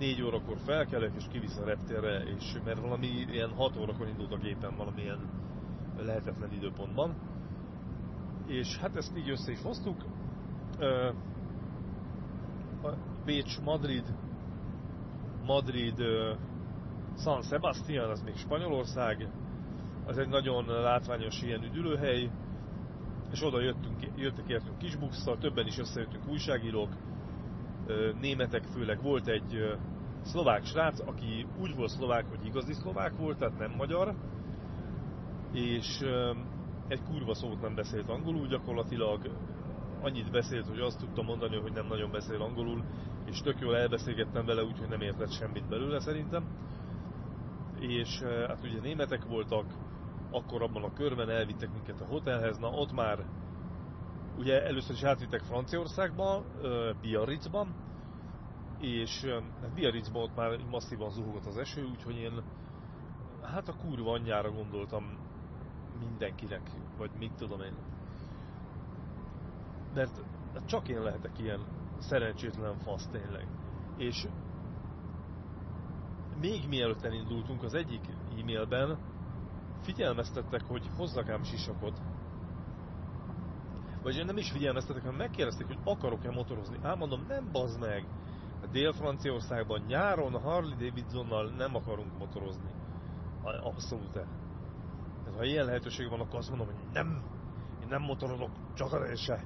A: 4 órakor felkelek, és kivisz a reptérre, és mert valami ilyen 6 órakor indult a gépen valamilyen lehetetlen időpontban. És hát ezt így össze is hoztuk. Bécs, Madrid, Madrid, San Sebastian, az még Spanyolország, az egy nagyon látványos ilyen üdülőhely, és oda jöttünk, jöttek értünk Kisbukszal, többen is összejöttünk újságírók, németek főleg. Volt egy szlovák srác, aki úgy volt szlovák, hogy igazi szlovák volt, tehát nem magyar, és egy kurva szót nem beszélt angolul, gyakorlatilag annyit beszélt, hogy azt tudtam mondani, hogy nem nagyon beszél angolul, és tök jól elbeszélgettem vele, úgyhogy nem értett semmit belőle szerintem. És hát ugye németek voltak, akkor abban a körben elvittek minket a hotelhez, na ott már ugye először is átvittek Franciaországba, Biarritzban, és hát Biarritzban ott már masszívan zuhogott az eső, úgyhogy én hát a kurva anyjára gondoltam mindenkinek, vagy mit tudom én. Mert csak én lehetek ilyen szerencsétlen fasz tényleg. És még mielőtt elindultunk az egyik e-mailben, figyelmeztettek, hogy hozzak ám sisakot. Vagy én nem is figyelmeztettek, hanem megkérdezték, hogy akarok-e motorozni. Ám mondom, nem bazd meg. Dél-Franciaországban nyáron Harley Davidsonnal nem akarunk motorozni. Abszolút -e. Tehát ha ilyen lehetőség van, akkor azt mondom, hogy nem, én nem motorozok, csak a se.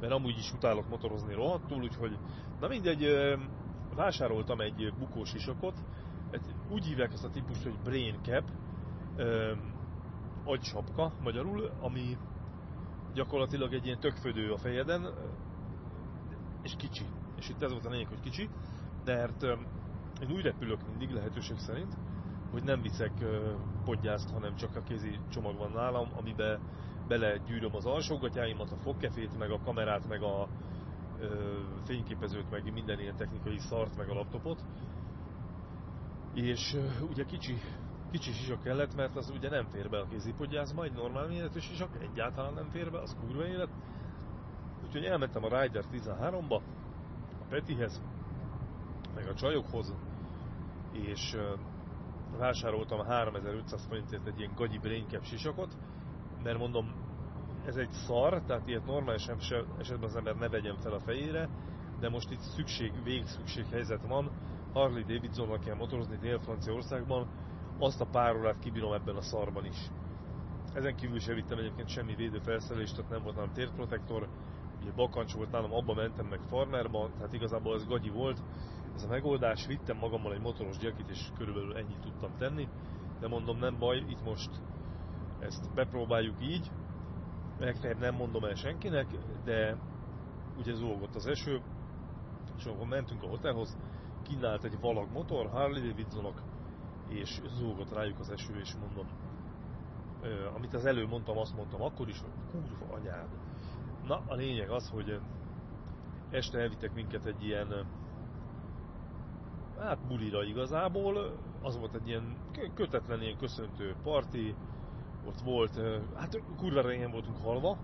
A: Mert amúgy is utálok motorozni rohadtul, úgyhogy na mindegy, vásároltam egy bukós isakot, úgy hívják ezt a típust, hogy brain cap, agysapka magyarul, ami gyakorlatilag egy ilyen tökfödő a fejeden, és kicsi. És itt ez volt a lényeg, hogy kicsi, mert én úgy repülök mindig lehetőség szerint, hogy nem viszek podgyászt, hanem csak a kézi csomag van nálam, amiben belegyűröm az alsógatyáimat, a fogkefét, meg a kamerát, meg a fényképezőt, meg minden ilyen technikai szart, meg a laptopot. És ugye kicsi kicsi sisak kellett, mert az ugye nem fér be a kézipodgyászba, egy normál méretű sisak egyáltalán nem fér be, az kurva élet. Úgyhogy elmentem a Rider 13-ba, a Petihez, meg a csajokhoz, és vásároltam 3500 forintért egy ilyen gagyi braincap sisakot, mert mondom, ez egy szar, tehát ilyet normális esetben az ember ne vegyen fel a fejére, de most itt szükség, végszükség helyzet van, Harley Davidsonnal kell motorozni Dél-Franciaországban, azt a pár kibírom ebben a szarban is. Ezen kívül sem vittem egyébként semmi védőfelszerelést, tehát nem volt nálam térprotektor, ugye bakancs volt nálam, abba mentem meg farmerba, tehát igazából ez gagyi volt. Ez a megoldás, vittem magammal egy motoros jackit, és körülbelül ennyit tudtam tenni. De mondom, nem baj, itt most ezt bepróbáljuk így. Legfeljebb nem mondom el senkinek, de ugye zúgott az eső, és akkor mentünk a hotelhoz, kínált egy valag motor, Harley Davidsonok, és zúgott rájuk az eső, és mondom, amit az elő mondtam, azt mondtam akkor is, hogy kurva anyád. Na, a lényeg az, hogy este elvittek minket egy ilyen hát bulira igazából, az volt egy ilyen kötetlen, ilyen köszöntő parti, ott volt, hát kurva régen voltunk halva,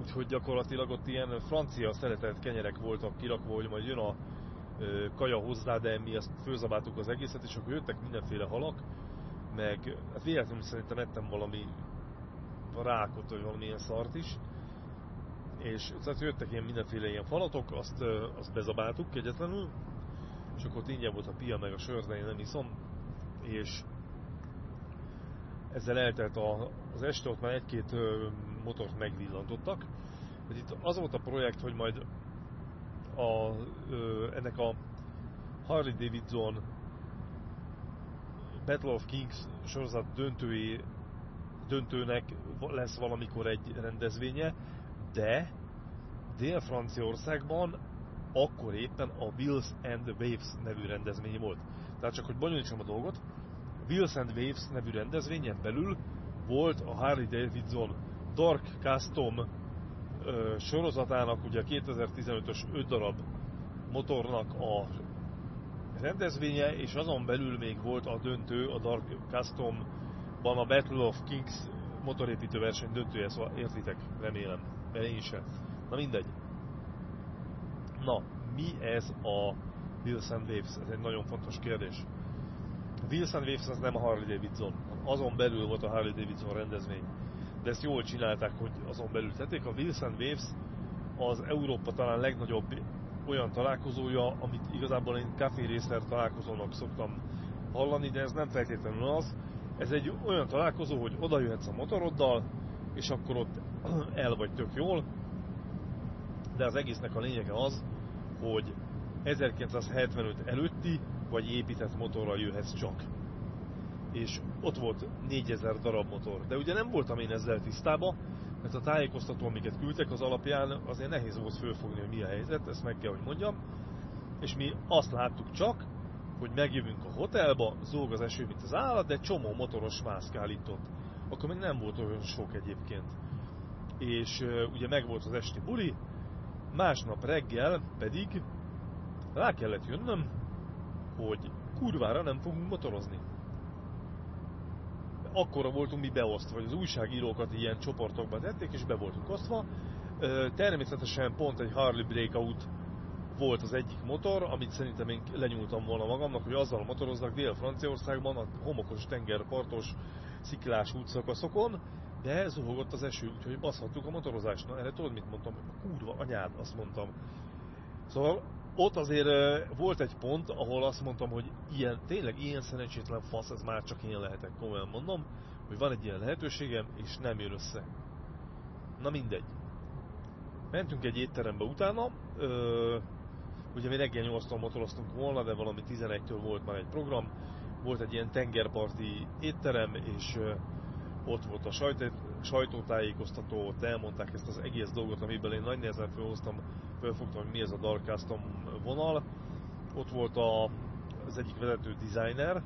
A: úgyhogy gyakorlatilag ott ilyen francia szeretett kenyerek voltak kirakva, hogy majd jön a kaja hozzá, de mi ezt főzabáltuk az egészet, és akkor jöttek mindenféle halak, meg hát véletlenül szerintem ettem valami rákot, vagy valamilyen szart is, és tehát jöttek ilyen mindenféle ilyen falatok, azt, azt bezabáltuk kegyetlenül, és akkor ott ingyen volt a pia meg a sör, de én nem iszom, és ezzel eltelt a, az este, ott már egy-két motort megvillantottak. Tehát itt az volt a projekt, hogy majd a, ö, ennek a Harley Davidson Battle of Kings sorozat döntői, döntőnek lesz valamikor egy rendezvénye, de Dél-Franciaországban akkor éppen a Wheels and Waves nevű rendezvény volt. Tehát csak hogy bonyolítsam a dolgot, Wheels and Waves nevű rendezvényen belül volt a Harley Davidson Dark Custom sorozatának, ugye a 2015-ös 5 darab motornak a rendezvénye, és azon belül még volt a döntő, a Dark Custom-ban a Battle of Kings motorépítő verseny döntője, szóval értitek, remélem, mert én sem. Na mindegy. Na, mi ez a and Waves? Ez egy nagyon fontos kérdés. And Waves az nem a Harley Davidson, azon belül volt a Harley Davidson rendezvény. De ezt jól csinálták, hogy azon belül tették. A and Waves az Európa talán legnagyobb olyan találkozója, amit igazából én Café Racer találkozónak szoktam hallani, de ez nem feltétlenül az. Ez egy olyan találkozó, hogy oda jöhetsz a motoroddal, és akkor ott <clears throat> el vagy tök jól, de az egésznek a lényege az, hogy 1975 előtti vagy épített motorral jöhetsz csak. És ott volt 4000 darab motor. De ugye nem voltam én ezzel tisztában, mert a tájékoztató, amiket küldtek, az alapján azért nehéz volt fölfogni, hogy mi a helyzet, ezt meg kell, hogy mondjam. És mi azt láttuk csak, hogy megjövünk a hotelba, zúg az eső, mint az állat, de csomó motoros mászkál itt. Akkor még nem volt olyan sok egyébként. És ugye meg volt az esti buli, másnap reggel pedig rá kellett jönnöm, hogy kurvára nem fogunk motorozni. Akkora voltunk mi beosztva, hogy az újságírókat ilyen csoportokba tették, és be voltunk osztva. Természetesen pont egy Harley Breakout volt az egyik motor, amit szerintem én lenyúltam volna magamnak, hogy azzal motoroznak Dél-Franciaországban, a homokos tengerpartos sziklás útszakaszokon, de zuhogott az eső, úgyhogy baszhattuk a motorozást. Na, erre tudod, mit mondtam? Kurva anyád, azt mondtam. Szóval ott azért volt egy pont, ahol azt mondtam, hogy ilyen, tényleg ilyen szerencsétlen fasz, ez már csak én lehetek, komolyan mondom, hogy van egy ilyen lehetőségem, és nem jön össze. Na mindegy. Mentünk egy étterembe utána, ö, ugye mi reggel 8-tól motoroztunk volna, de valami 11-től volt már egy program, volt egy ilyen tengerparti étterem, és ott volt a sajtó, sajtótájékoztató, ott elmondták ezt az egész dolgot, amiből én nagy nehezen felhoztam, felfogtam, hogy mi ez a Dark vonal. Ott volt a, az egyik vezető designer,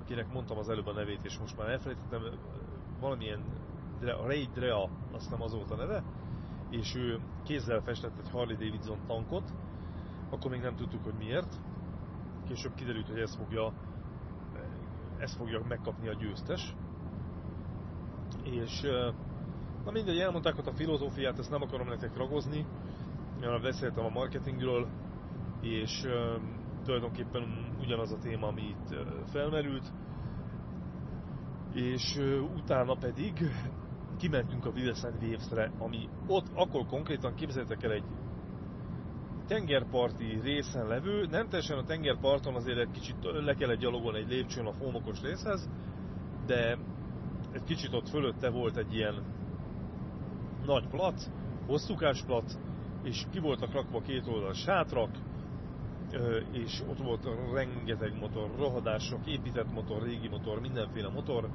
A: akinek mondtam az előbb a nevét, és most már elfelejtettem, valamilyen Ray Drea, azt nem az volt a neve, és ő kézzel festett egy Harley Davidson tankot, akkor még nem tudtuk, hogy miért. Később kiderült, hogy ez fogja, ez fogja megkapni a győztes. És na mindegy, elmondták ott a filozófiát, ezt nem akarom nektek ragozni, beszéltem a marketingről, és tulajdonképpen ugyanaz a téma, ami itt felmerült, és utána pedig kimentünk a Wilson Waves-re, ami ott akkor konkrétan képzeljétek el egy tengerparti részen levő, nem teljesen a tengerparton azért egy kicsit le kellett gyalogolni egy lépcsőn a fómokos részhez, de kicsit ott fölötte volt egy ilyen nagy plac, hosszúkás plac, és ki voltak rakva két oldal sátrak, és ott volt rengeteg motor, rohadások, épített motor, régi motor, mindenféle motor.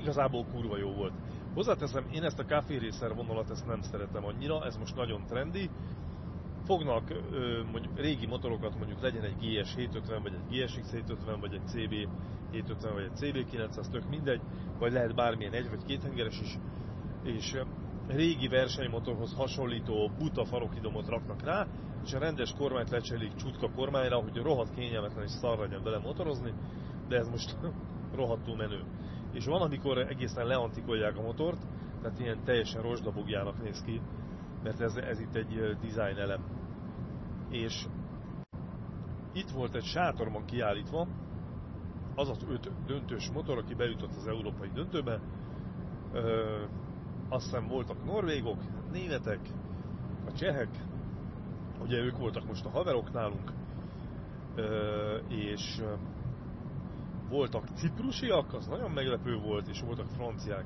A: Igazából kurva jó volt. Hozzáteszem, én ezt a Racer vonalat ezt nem szeretem annyira, ez most nagyon trendi. Fognak mondjuk régi motorokat, mondjuk legyen egy GS 750, vagy egy GSX 750, vagy egy CB 750, vagy egy CB 900, tök mindegy, vagy lehet bármilyen egy vagy két hengeres is, és régi versenymotorhoz hasonlító buta farokidomot raknak rá, és a rendes kormányt lecserélik csutka kormányra, hogy rohadt kényelmetlen és szar legyen vele motorozni, de ez most <laughs> rohadtul menő. És van, amikor egészen leantikolják a motort, tehát ilyen teljesen rozsdabogjának néz ki, mert ez, ez itt egy design elem. És itt volt egy sátorban kiállítva, az az öt döntős motor, aki bejutott az európai döntőbe, ö, azt hiszem voltak norvégok, németek, a csehek, ugye ők voltak most a haverok nálunk, és voltak ciprusiak, az nagyon meglepő volt, és voltak franciák.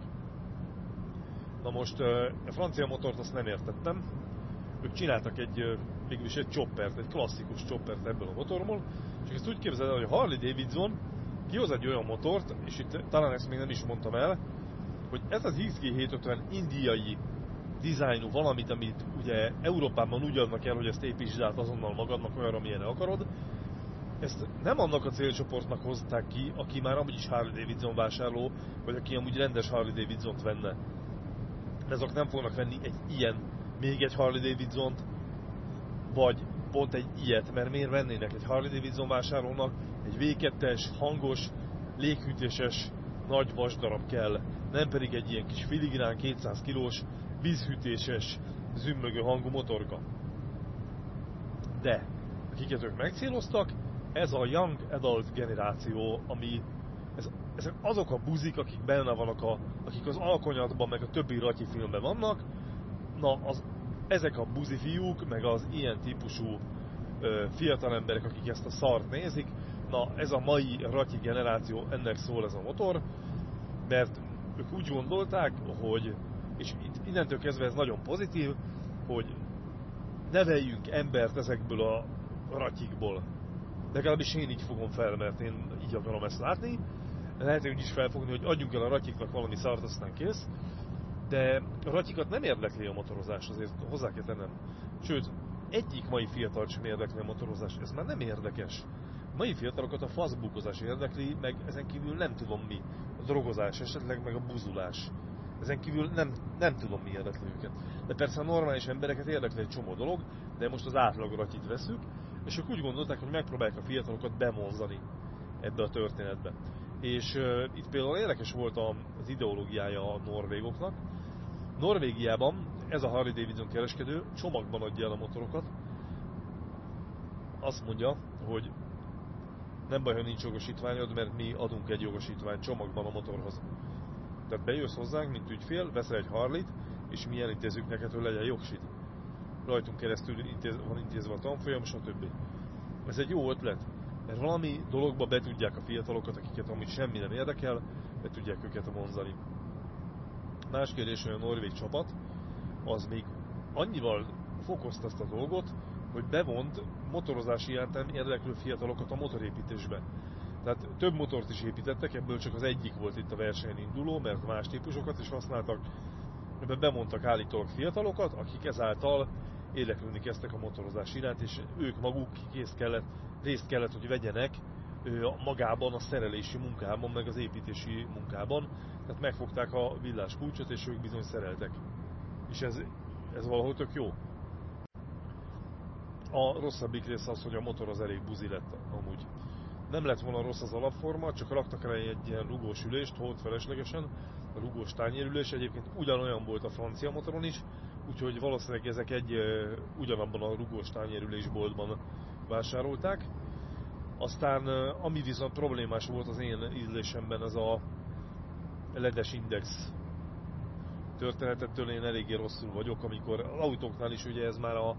A: Na most a francia motort azt nem értettem. Ők csináltak egy, mégis egy choppert, egy klasszikus choppert ebből a motorból, és ezt úgy képzeld hogy Harley Davidson kihoz egy olyan motort, és itt talán ezt még nem is mondtam el, hogy ez az XG750 indiai dizájnú valamit, amit ugye Európában úgy adnak el, hogy ezt építsd át azonnal magadnak olyan, amilyen akarod, ezt nem annak a célcsoportnak hozták ki, aki már amúgy is Harley Davidson vásárló, vagy aki amúgy rendes Harley Davidson-t venne. Ezek nem fognak venni egy ilyen, még egy Harley Davidson-t, vagy pont egy ilyet, mert miért vennének egy Harley Davidson vásárlónak egy V2-es, hangos, léghűtéses, nagy vasdarab kell, nem pedig egy ilyen kis filigrán 200 kilós, vízhűtéses, zümmögő hangú motorka. De, akiket ők megcéloztak, ez a young adult generáció, ami ez, ezek azok a buzik, akik benne vannak, a, akik az alkonyatban, meg a többi ratyi filmben vannak, na az, ezek a buzi fiúk, meg az ilyen típusú ö, fiatal emberek, akik ezt a szart nézik, na ez a mai ratyi generáció, ennek szól ez a motor, mert ők úgy gondolták, hogy, és innentől kezdve ez nagyon pozitív, hogy neveljünk embert ezekből a ratyikból. Legalábbis én így fogom fel, mert én így akarom ezt látni. Lehet, úgy is felfogni, hogy adjunk el a ratyiknak valami szart, aztán kész. De a ratyikat nem érdekli a motorozás, azért hozzá kell tennem. Sőt, egyik mai fiatal sem érdekli a motorozás, ez már nem érdekes. Mai fiatalokat a faszbukozás érdekli, meg ezen kívül nem tudom mi. A drogozás esetleg, meg a buzulás. Ezen kívül nem, nem tudom mi érdekli őket. De persze a normális embereket érdekli egy csomó dolog, de most az átlag ratyit veszük, és ők úgy gondolták, hogy megpróbálják a fiatalokat bemonzani ebbe a történetbe. És uh, itt például érdekes volt az ideológiája a norvégoknak. Norvégiában ez a Harley Davidson kereskedő csomagban adja el a motorokat. Azt mondja, hogy nem baj, ha nincs jogosítványod, mert mi adunk egy jogosítványt csomagban a motorhoz. Tehát bejössz hozzánk, mint ügyfél, veszel egy Harley-t, és mi elintézzük neked, hogy legyen jogsit rajtunk keresztül intéz, van intézve a tanfolyam, stb. Ez egy jó ötlet, mert valami dologba be tudják a fiatalokat, akiket amúgy semmi nem érdekel, be tudják őket vonzani. Más kérdés, hogy a norvég csapat, az még annyival fokozta ezt a dolgot, hogy bevont motorozási nem érdeklő fiatalokat a motorépítésbe. Tehát több motort is építettek, ebből csak az egyik volt itt a versenyen induló, mert más típusokat is használtak. Ebben bemondtak állítólag fiatalokat, akik ezáltal érdeklődni kezdtek a motorozás iránt, és ők maguk kész kellett, részt kellett, hogy vegyenek magában a szerelési munkában, meg az építési munkában. Tehát megfogták a villás kulcsot, és ők bizony szereltek. És ez, ez valahol tök jó. A rosszabbik része az, hogy a motor az elég buzi lett amúgy. Nem lett volna rossz az alapforma, csak raktak rá egy ilyen rugós ülést, holt feleslegesen, a rugós tányérülés egyébként ugyanolyan volt a francia motoron is, úgyhogy valószínűleg ezek egy ugyanabban a rugós tányérülésboltban vásárolták. Aztán ami viszont problémás volt az én ízlésemben, az a ledes index történetettől én eléggé rosszul vagyok, amikor autóknál is ugye ez már a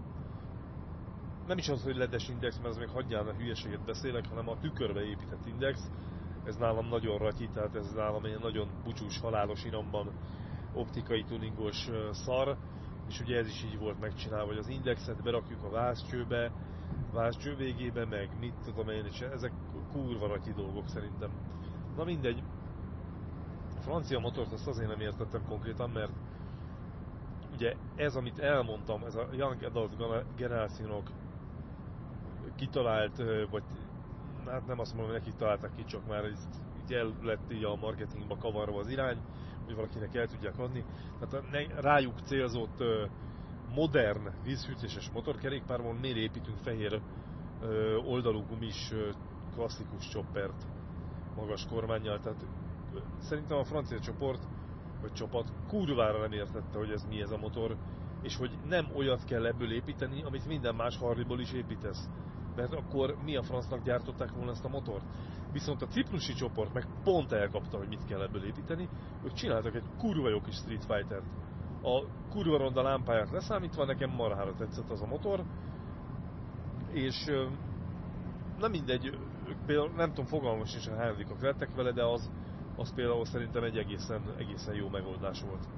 A: nem is az, hogy ledes index, mert az még hagyján a hülyeséget beszélek, hanem a tükörbe épített index, ez nálam nagyon ratyi, tehát ez nálam egy nagyon bucsús, halálos iramban optikai tuningos szar, és ugye ez is így volt megcsinálva, hogy az indexet berakjuk a vászcsőbe, vászcső végébe, meg mit tudom én, és ezek kurva ratyi dolgok szerintem. Na mindegy, a francia motort azt azért nem értettem konkrétan, mert ugye ez, amit elmondtam, ez a Young Adult generációnok kitalált, vagy hát nem azt mondom, hogy nekik találták ki, csak már ez így el lett így a marketingba kavarva az irány, hogy valakinek el tudják adni. Tehát a rájuk célzott modern vízhűtéses motorkerékpárban miért építünk fehér oldalú gumis klasszikus choppert magas kormányjal. Tehát szerintem a francia csoport vagy csapat kurvára nem értette, hogy ez mi ez a motor, és hogy nem olyat kell ebből építeni, amit minden más Harley-ból is építesz. Mert akkor mi a francnak gyártották volna ezt a motort? Viszont a ciprusi csoport meg pont elkapta, hogy mit kell ebből építeni. Ők csináltak egy kurva jó kis Street Fighter-t. A kurva ronda lámpáját leszámítva nekem marhára tetszett az a motor. És nem mindegy, például nem tudom fogalmas is a hányadikak lettek vele, de az, az például szerintem egy egészen, egészen jó megoldás volt.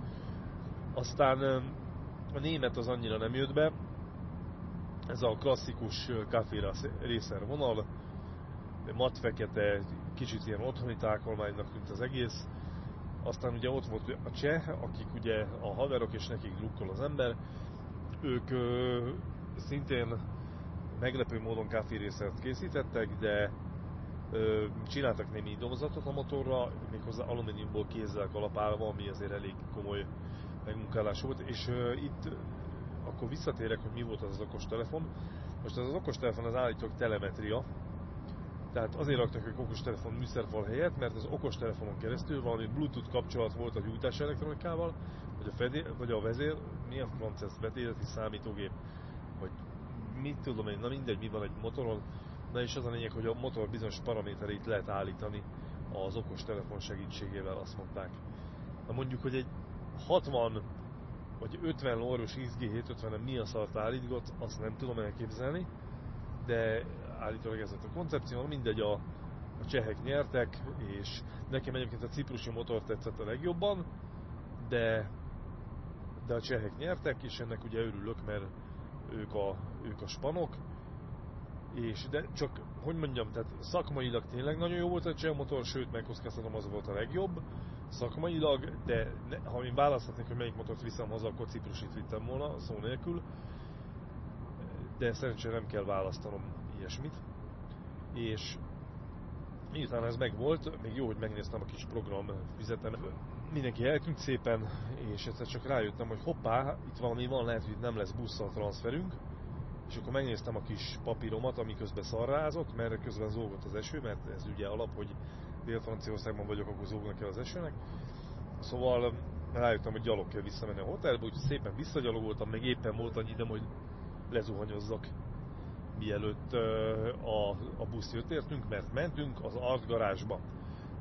A: Aztán a német az annyira nem jött be, ez a klasszikus café racer vonal, mat fekete, kicsit ilyen otthoni tákolmánynak mint az egész. Aztán ugye ott volt a cseh, akik ugye a haverok, és nekik drukkol az ember. Ők ö, szintén meglepő módon kávérészert készítettek, de ö, csináltak némi idomzatot a motorra, méghozzá alumíniumból kézzel kalapálva, ami azért elég komoly megmunkálás volt, és ö, itt akkor visszatérek, hogy mi volt az az okostelefon. Most az az okostelefon az állítólag telemetria, tehát azért raktak egy okostelefon műszerfal helyett, mert az okostelefonon keresztül valami Bluetooth kapcsolat volt a gyújtás elektronikával, vagy a, fedé, vagy a vezér, mi a franc ez, vezérleti számítógép, vagy mit tudom én, na mindegy, mi van egy motoron, na és az a lényeg, hogy a motor bizonyos paramétereit lehet állítani az okostelefon segítségével, azt mondták. Na mondjuk, hogy egy 60 vagy 50 lóros XG750-en mi a szart állítgat, azt nem tudom elképzelni, de állítólag ez a koncepció, mindegy, a, a csehek nyertek, és nekem egyébként a ciprusi motor tetszett a legjobban, de, de a csehek nyertek, és ennek ugye örülök, mert ők a, ők a spanok, és de csak, hogy mondjam, tehát szakmailag tényleg nagyon jó volt a cseh motor, sőt megkockáztatom az volt a legjobb szakmailag, de ne, ha én választhatnék, hogy melyik motort viszem haza, akkor ciprusit vittem volna, szó nélkül, de szerencsére nem kell választanom ilyesmit. És miután ez megvolt, még jó, hogy megnéztem a kis program fizetem. Mindenki eltűnt szépen, és egyszer csak rájöttem, hogy hoppá, itt valami van, lehet, hogy nem lesz busszal transferünk. És akkor megnéztem a kis papíromat, ami közben szarrázott, mert közben zógott az eső, mert ez ugye alap, hogy Dél-Franciaországban vagyok, akkor zógnak el az esőnek. Szóval rájöttem, hogy gyalog kell visszamenni a hotelbe, úgyhogy szépen visszagyalogoltam, meg éppen volt annyi időm, hogy lezuhanyozzak mielőtt a, a busz jött értünk, mert mentünk az Art.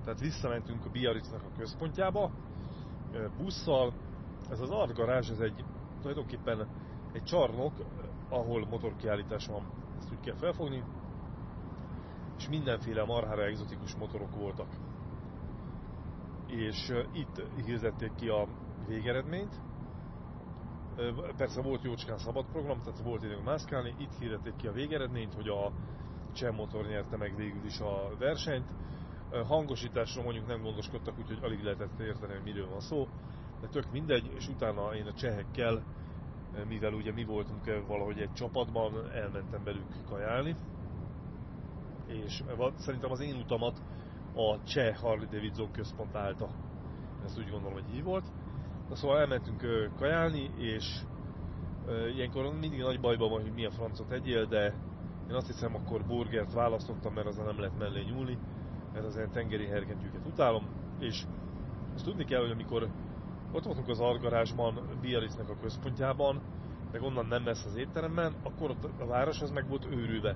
A: Tehát visszamentünk a Biarritznak a központjába busszal. Ez az Art ez egy tulajdonképpen egy csarnok, ahol motorkiállítás van, ezt úgy kell felfogni, és mindenféle marhára egzotikus motorok voltak. És itt hirdették ki a végeredményt, Persze volt jócskán szabad program, tehát volt időnk mászkálni. Itt hirdették ki a végeredményt, hogy a Cseh motor nyerte meg végül is a versenyt. Hangosításról mondjuk nem gondoskodtak, úgyhogy alig lehetett érteni, hogy miről van szó. De tök mindegy, és utána én a csehekkel, mivel ugye mi voltunk valahogy egy csapatban, elmentem velük kajálni. És szerintem az én utamat a cseh Harley Davidson központ állta. Ezt úgy gondolom, hogy így volt Na szóval elmentünk kajálni, és ilyenkor mindig nagy bajban van, hogy mi a francot egyél, de én azt hiszem akkor burgert választottam, mert azzal nem lehet mellé nyúlni, mert az ilyen tengeri hergentjüket utálom, és azt tudni kell, hogy amikor ott voltunk az algarázsban, Biarritznek a központjában, meg onnan nem messze az étteremben, akkor ott a város az meg volt őrülve,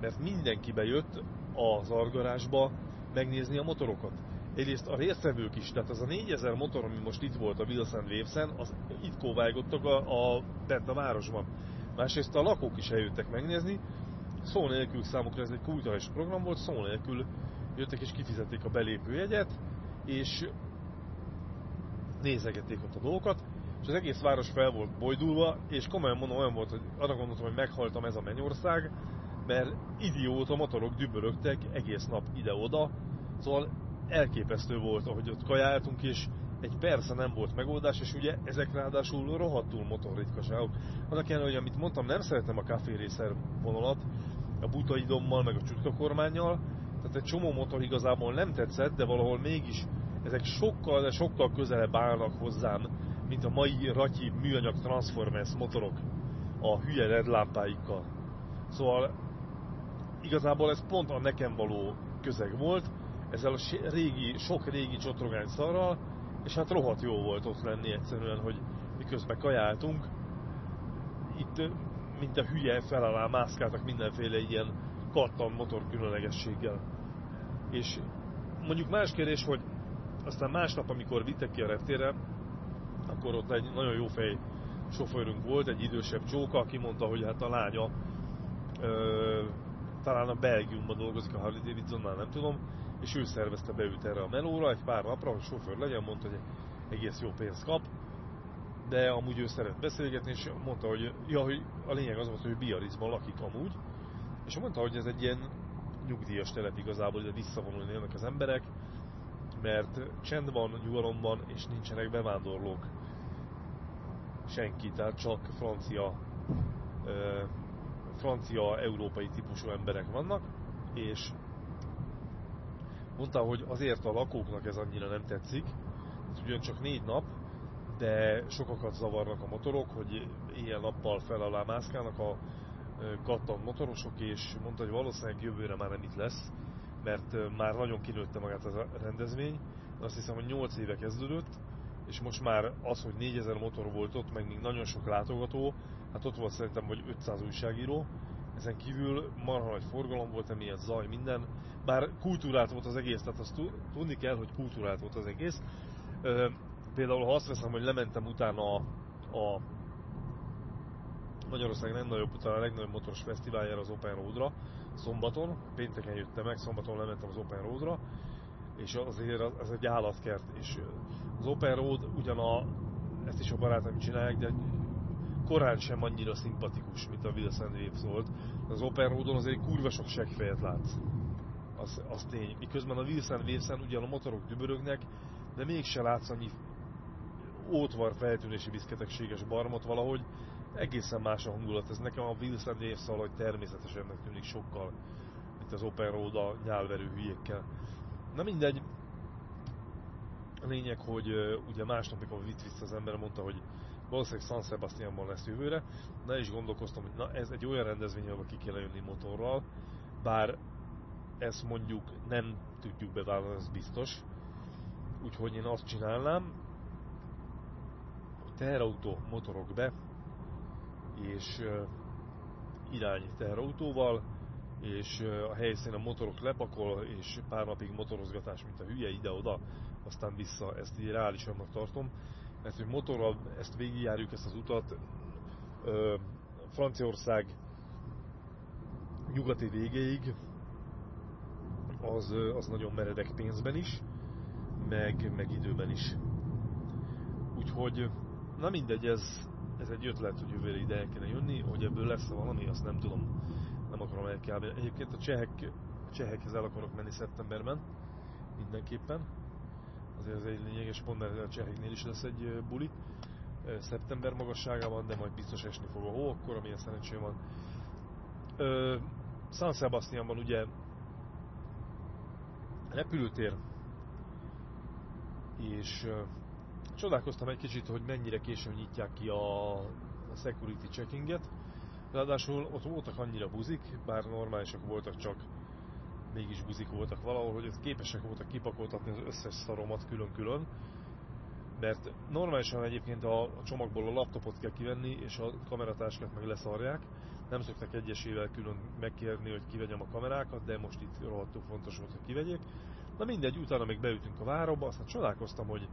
A: mert mindenki bejött az algarázsba megnézni a motorokat egyrészt a résztvevők is, tehát az a 4000 motor, ami most itt volt a Wilson Wavesen, az itt kóvágottak a, a, bent a városban. Másrészt a lakók is eljöttek megnézni, szó nélkül számukra ez egy kulturális program volt, szó nélkül jöttek és kifizették a belépőjegyet, és nézegették ott a dolgokat, és az egész város fel volt bojdulva, és komolyan mondom, olyan volt, hogy arra gondoltam, hogy meghaltam ez a mennyország, mert idióta motorok dübörögtek egész nap ide-oda, szóval elképesztő volt, ahogy ott kajáltunk, és egy persze nem volt megoldás, és ugye ezek ráadásul rohadtul motorritkaságok. Annak ellenére, hogy amit mondtam, nem szeretem a Café Racer vonalat, a buta idommal, meg a csutka kormányjal, tehát egy csomó motor igazából nem tetszett, de valahol mégis ezek sokkal, de sokkal közelebb állnak hozzám, mint a mai ratyi műanyag Transformers motorok a hülye LED lámpáikkal. Szóval igazából ez pont a nekem való közeg volt, ezzel a régi, sok régi csotrogány szarral, és hát rohadt jó volt ott lenni egyszerűen, hogy miközben kajáltunk, itt mint a hülye fel alá mászkáltak mindenféle ilyen kattan motor különlegességgel. És mondjuk más kérdés, hogy aztán másnap, amikor vittek ki a reptérre, akkor ott egy nagyon jó fej sofőrünk volt, egy idősebb csóka, aki mondta, hogy hát a lánya ö, talán a Belgiumban dolgozik a Harley Davidsonnál, nem tudom, és ő szervezte be őt erre a melóra egy pár napra, hogy sofőr legyen, mondta, hogy egész jó pénzt kap, de amúgy ő szeret beszélgetni, és mondta, hogy, ja, hogy a lényeg az volt, hogy Biarritzban lakik amúgy, és mondta, hogy ez egy ilyen nyugdíjas telep igazából, ide visszavonulni jönnek az emberek, mert csend van, nyugalom van, és nincsenek bevándorlók. Senki, tehát csak francia, francia, európai típusú emberek vannak, és mondta, hogy azért a lakóknak ez annyira nem tetszik, ez ugyan csak négy nap, de sokakat zavarnak a motorok, hogy éjjel-nappal fel alá mászkálnak a kattan motorosok, és mondta, hogy valószínűleg jövőre már nem itt lesz, mert már nagyon kinőtte magát a rendezvény, azt hiszem, hogy 8 éve kezdődött, és most már az, hogy 4000 motor volt ott, meg még nagyon sok látogató, hát ott volt szerintem, hogy 500 újságíró, ezen kívül marha nagy forgalom volt, emiatt zaj, minden. Bár kultúrált volt az egész, tehát azt tudni kell, hogy kultúrált volt az egész. Például ha azt veszem, hogy lementem utána a, a Magyarország nem nagyobb, utána a legnagyobb motoros fesztiváljára az Open Roadra, szombaton, pénteken jöttem meg, szombaton lementem az Open Roadra, és azért az egy állatkert, és az Open Road ugyan a, ezt is a barátom csinálják, de korán sem annyira szimpatikus, mint a Wilson Waves volt. Az Open Roadon azért kurva sok seggfejet látsz. Az, az tény. Miközben a Wilson waves ugyan a motorok dübörögnek, de mégse látsz annyi ótvar feltűnési viszketegséges barmot valahogy. Egészen más a hangulat. Ez nekem a Wilson waves hogy természetesennek tűnik sokkal, mint az Open Road a nyálverő hülyékkel. Na mindegy, a lényeg, hogy ugye másnap, amikor vitt vissza az ember, mondta, hogy valószínűleg San Sebastianban lesz jövőre. Na is gondolkoztam, hogy na ez egy olyan rendezvény, ahol ki kell jönni motorral, bár ezt mondjuk nem tudjuk bevállalni, ez biztos. Úgyhogy én azt csinálnám, teherautó, motorok be, és uh, irány teherautóval, és a helyszín a motorok lepakol, és pár napig motorozgatás, mint a hülye ide-oda, aztán vissza, ezt így reálisabbnak tartom mert hogy motorral ezt végigjárjuk, ezt az utat, Franciaország nyugati végéig, az, az nagyon meredek pénzben is, meg, meg időben is. Úgyhogy, na mindegy, ez, ez egy ötlet, hogy jövőre ide el kéne jönni, hogy ebből lesz valami, azt nem tudom, nem akarom elkelni. Egyébként a csehek, a csehekhez el akarok menni szeptemberben, mindenképpen azért ez egy lényeges pont, mert a cseheknél is lesz egy buli szeptember magasságában, de majd biztos esni fog a hó, akkor amilyen szerencsém van. San Sebastianban ugye repülőtér, és csodálkoztam egy kicsit, hogy mennyire későn nyitják ki a, a security checkinget. Ráadásul ott voltak annyira buzik, bár normálisak voltak, csak mégis buzik voltak valahol, hogy ott képesek voltak kipakoltatni az összes szaromat külön-külön, mert normálisan egyébként a, csomagból a laptopot kell kivenni, és a kameratáskát meg leszarják. Nem szoktak egyesével külön megkérni, hogy kivegyem a kamerákat, de most itt rohadtul fontos volt, hogy kivegyék. Na mindegy, utána még beütünk a váróba, aztán csodálkoztam, hogy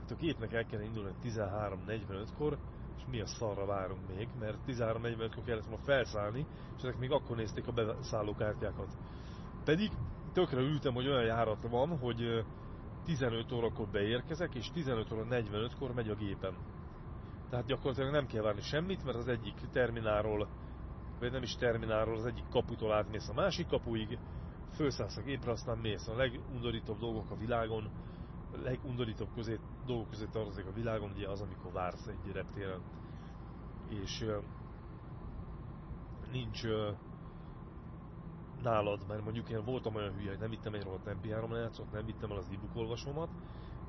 A: hát a gépnek el kell indulni 13.45-kor, és mi a szarra várunk még, mert 13.45-kor kellett volna felszállni, és ezek még akkor nézték a beszállókártyákat. Pedig tökre ültem, hogy olyan járat van, hogy 15 órakor beérkezek, és 15 óra 45-kor megy a gépen. Tehát gyakorlatilag nem kell várni semmit, mert az egyik terminálról, vagy nem is terminálról, az egyik kaputól átmész a másik kapuig, felszállsz a gépre, aztán mész. A legundorítóbb dolgok a világon, legundorítóbb közé, dolgok közé tartozik a világon, ugye az, amikor vársz egy reptéren. És nincs nálad, mert mondjuk én voltam olyan hülye, hogy nem vittem egy rohadt MP3 lejátszót, nem vittem el az e-book olvasómat,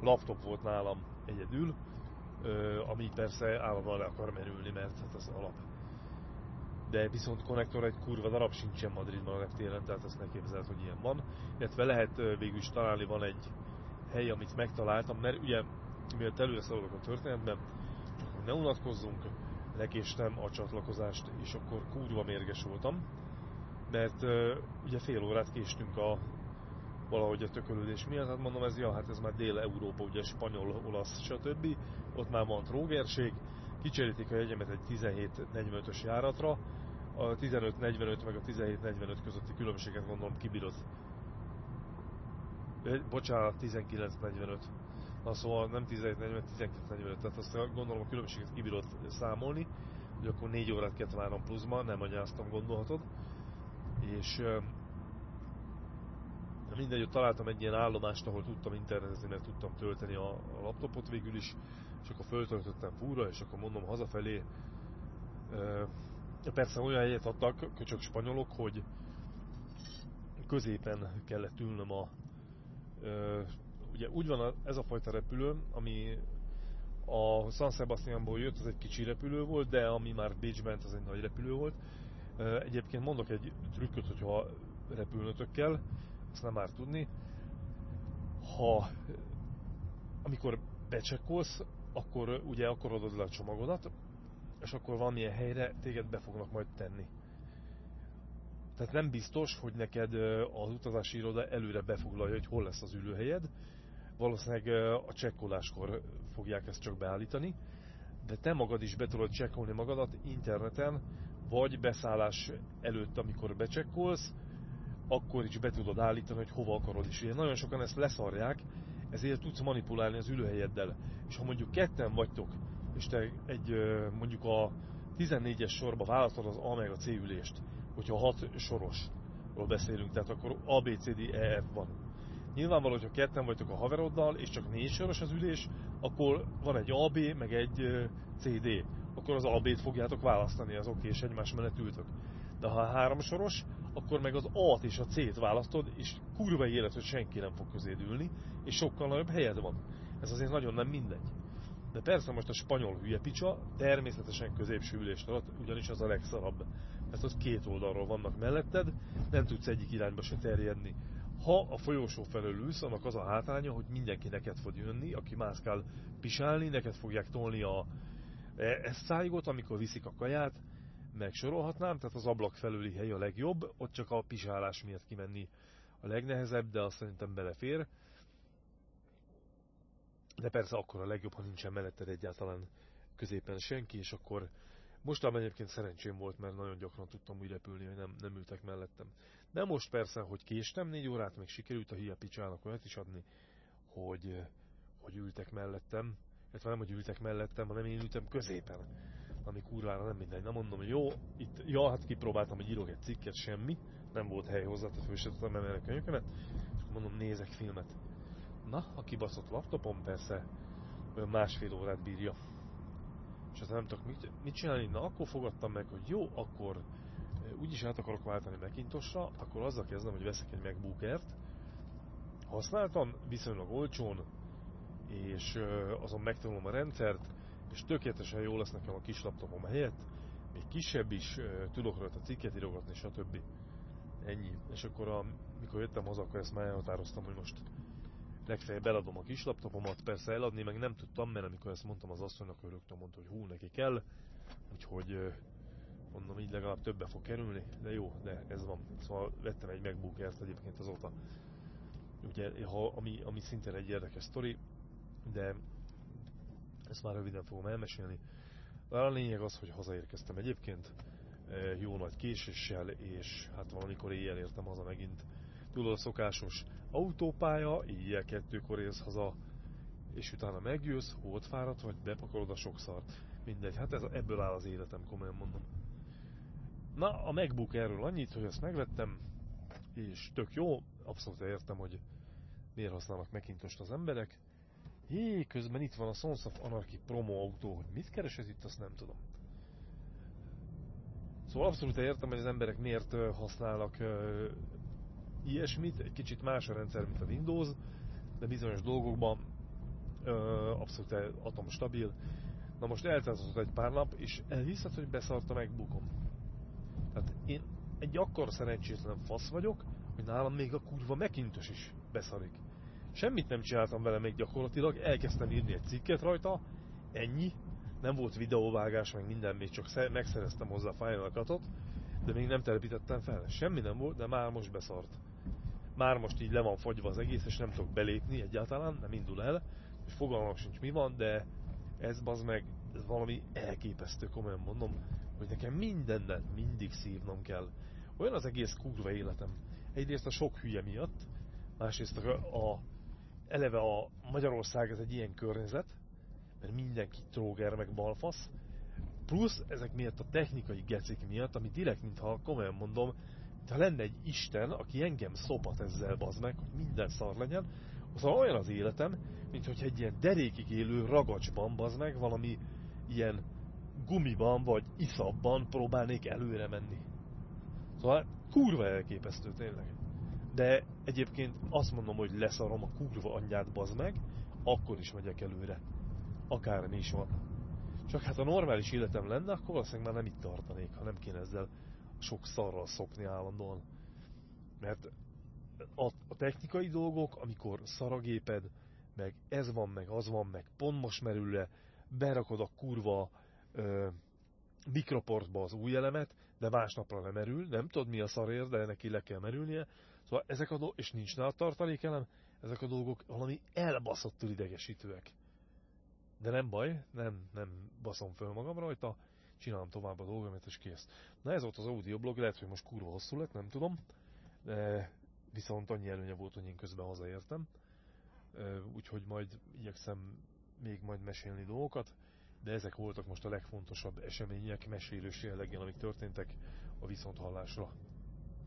A: laptop volt nálam egyedül, ami persze állandóan le akar merülni, mert hát az alap. De viszont konnektor egy kurva darab sincsen Madridban a reptéren, tehát ezt ne képzeld, hogy ilyen van. Illetve lehet végül is találni, van egy hely, amit megtaláltam, mert ugye, miért előre szaladok a történetben, csak hogy ne unatkozzunk, lekéstem a csatlakozást, és akkor kurva mérges voltam mert ugye fél órát késtünk a valahogy a tökölődés miatt, hát mondom ez, ja, hát ez már Dél-Európa, ugye spanyol, olasz, stb. Ott már van trógerség, kicserítik a jegyemet egy 17.45-ös járatra, a 15.45 meg a 17.45 közötti különbséget gondolom kibírod. Bocsánat, 19.45. Na szóval nem 17.45, 19.45, tehát azt gondolom a különbséget kibírod számolni, hogy akkor 4 órát kellett várnom pluszban, nem anyáztam, gondolhatod és mindegy, hogy találtam egy ilyen állomást, ahol tudtam internetezni, mert tudtam tölteni a, laptopot végül is, és akkor föltöltöttem fúra, és akkor mondom hazafelé. Persze olyan helyet adtak, köcsök spanyolok, hogy középen kellett ülnöm a... Ugye úgy van ez a fajta repülő, ami a San Sebastianból jött, az egy kicsi repülő volt, de ami már Bécsben, az egy nagy repülő volt, Egyébként mondok egy trükköt, hogyha repülnötök kell, ezt nem már tudni. Ha amikor becsekkolsz, akkor ugye akkor adod le a csomagodat, és akkor valamilyen helyre téged be fognak majd tenni. Tehát nem biztos, hogy neked az utazási iroda előre befoglalja, hogy hol lesz az ülőhelyed. Valószínűleg a csekkoláskor fogják ezt csak beállítani, de te magad is be tudod csekkolni magadat interneten, vagy beszállás előtt, amikor becsekkolsz, akkor is be tudod állítani, hogy hova akarod is. Ugye nagyon sokan ezt leszarják, ezért tudsz manipulálni az ülőhelyeddel. És ha mondjuk ketten vagytok, és te egy mondjuk a 14-es sorba választod az A meg a C ülést, hogyha 6 sorosról beszélünk, tehát akkor A, B, E, van. Nyilvánvaló, hogyha ketten vagytok a haveroddal, és csak négy soros az ülés, akkor van egy AB, meg egy CD akkor az AB-t fogjátok választani, az oké, és egymás mellett ültök. De ha három soros, akkor meg az A-t és a C-t választod, és kurva élet, hogy senki nem fog közéd ülni, és sokkal nagyobb helyed van. Ez azért nagyon nem mindegy. De persze most a spanyol hülye picsa természetesen középső ülést alatt, ugyanis az a legszarabb. Mert az két oldalról vannak melletted, nem tudsz egyik irányba se terjedni. Ha a folyósó felől ülsz, annak az a hátránya, hogy mindenki neked fog jönni, aki mászkál pisálni, neked fogják tolni a, ez szájgot, amikor viszik a kaját, megsorolhatnám, tehát az ablak felüli hely a legjobb, ott csak a pisálás miatt kimenni a legnehezebb, de azt szerintem belefér. De persze akkor a legjobb, ha nincsen melletted egyáltalán középen senki, és akkor mostában egyébként szerencsém volt, mert nagyon gyakran tudtam úgy repülni, hogy nem, nem ültek mellettem. De most persze, hogy késtem négy órát, meg sikerült a hia picsának olyat is adni, hogy, hogy ültek mellettem, illetve nem, hogy ültek mellettem, hanem én ültem középen. Ami kurvára nem mindegy. Nem mondom, hogy jó, itt, ja, hát kipróbáltam, hogy írok egy cikket, semmi, nem volt hely hozzá, tehát föl sem tudtam emelni a könyveket, és mondom, nézek filmet. Na, a kibaszott laptopom persze másfél órát bírja. És aztán nem tudok mit, mit csinálni, na akkor fogadtam meg, hogy jó, akkor úgyis át akarok váltani Macintosra, akkor azzal kezdem, hogy veszek egy MacBookert. Használtam viszonylag olcsón, és azon megtanulom a rendszert, és tökéletesen jó lesz nekem a kis laptopom helyett, még kisebb is, tudok rajta cikket írogatni, stb. Ennyi. És akkor, amikor jöttem haza, akkor ezt már elhatároztam, hogy most legfeljebb eladom a kis laptopomat, persze eladni meg nem tudtam, mert amikor ezt mondtam az asszonynak, ő rögtön mondta, hogy hú, neki kell, úgyhogy mondom, így legalább többe fog kerülni, de jó, de ez van. Szóval vettem egy MacBook Air-t egyébként azóta, ugye, ha, ami, ami szintén egy érdekes sztori, de ezt már röviden fogom elmesélni. De a lényeg az, hogy hazaérkeztem egyébként, jó nagy késéssel, és hát valamikor éjjel értem haza megint. Tudod a szokásos autópálya, éjjel kettőkor érsz haza, és utána megjössz, fáradt vagy, bepakolod a sok szart. Mindegy, hát ez, ebből áll az életem, komolyan mondom. Na, a MacBook erről annyit, hogy ezt megvettem, és tök jó, abszolút értem, hogy miért használnak Macintost az emberek. Hé, közben itt van a Sons of Anarchy promo autó, hogy mit keres ez itt, azt nem tudom. Szóval abszolút értem, hogy az emberek miért használnak ilyesmit, egy kicsit más a rendszer, mint a Windows, de bizonyos dolgokban uh, abszolút atomstabil. Na most elteltett egy pár nap, és elhiszed, hogy beszart a megbukom. Tehát én egy akkor szerencsétlen fasz vagyok, hogy nálam még a kurva mekintos is beszarik. Semmit nem csináltam vele még gyakorlatilag, elkezdtem írni egy cikket rajta, ennyi, nem volt videóvágás, meg minden, még csak megszereztem hozzá a Final de még nem telepítettem fel. Semmi nem volt, de már most beszart. Már most így le van fagyva az egész, és nem tudok belépni egyáltalán, nem indul el, és fogalmam sincs mi van, de ez az meg, ez valami elképesztő, komolyan mondom, hogy nekem mindennel mindig szívnom kell. Olyan az egész kurva életem. Egyrészt a sok hülye miatt, másrészt a, a eleve a Magyarország ez egy ilyen környezet, mert mindenki tróger meg balfasz, plusz ezek miatt a technikai gecik miatt, ami direkt, mintha komolyan mondom, ha lenne egy Isten, aki engem szopat ezzel bazd meg, hogy minden szar legyen, az olyan az életem, mint hogy egy ilyen derékig élő ragacsban bazd meg, valami ilyen gumiban vagy iszabban próbálnék előre menni. Szóval kurva elképesztő tényleg. De egyébként azt mondom, hogy leszarom a kurva anyját bazd meg, akkor is megyek előre. Akármi is van. Csak hát a normális életem lenne, akkor valószínűleg már nem itt tartanék, ha nem kéne ezzel sok szarral szokni állandóan. Mert a, a technikai dolgok, amikor szaragéped, meg ez van, meg az van, meg pont most merül le, berakod a kurva ö, mikroportba az új elemet, de másnapra lemerül, nem tudod mi a szarér, de neki le kell merülnie. Szóval ezek a dolgok, és nincs nála tartalékelem, ezek a dolgok valami elbaszottul idegesítőek. De nem baj, nem, nem baszom föl magam rajta, csinálom tovább a dolgomat, és kész. Na ez volt az audioblog, lehet, hogy most kurva hosszú lett, nem tudom, de viszont annyi előnye volt, hogy én közben hazaértem. Úgyhogy majd igyekszem még majd mesélni dolgokat, de ezek voltak most a legfontosabb események, mesélős jelleggel, amik történtek a viszonthallásra.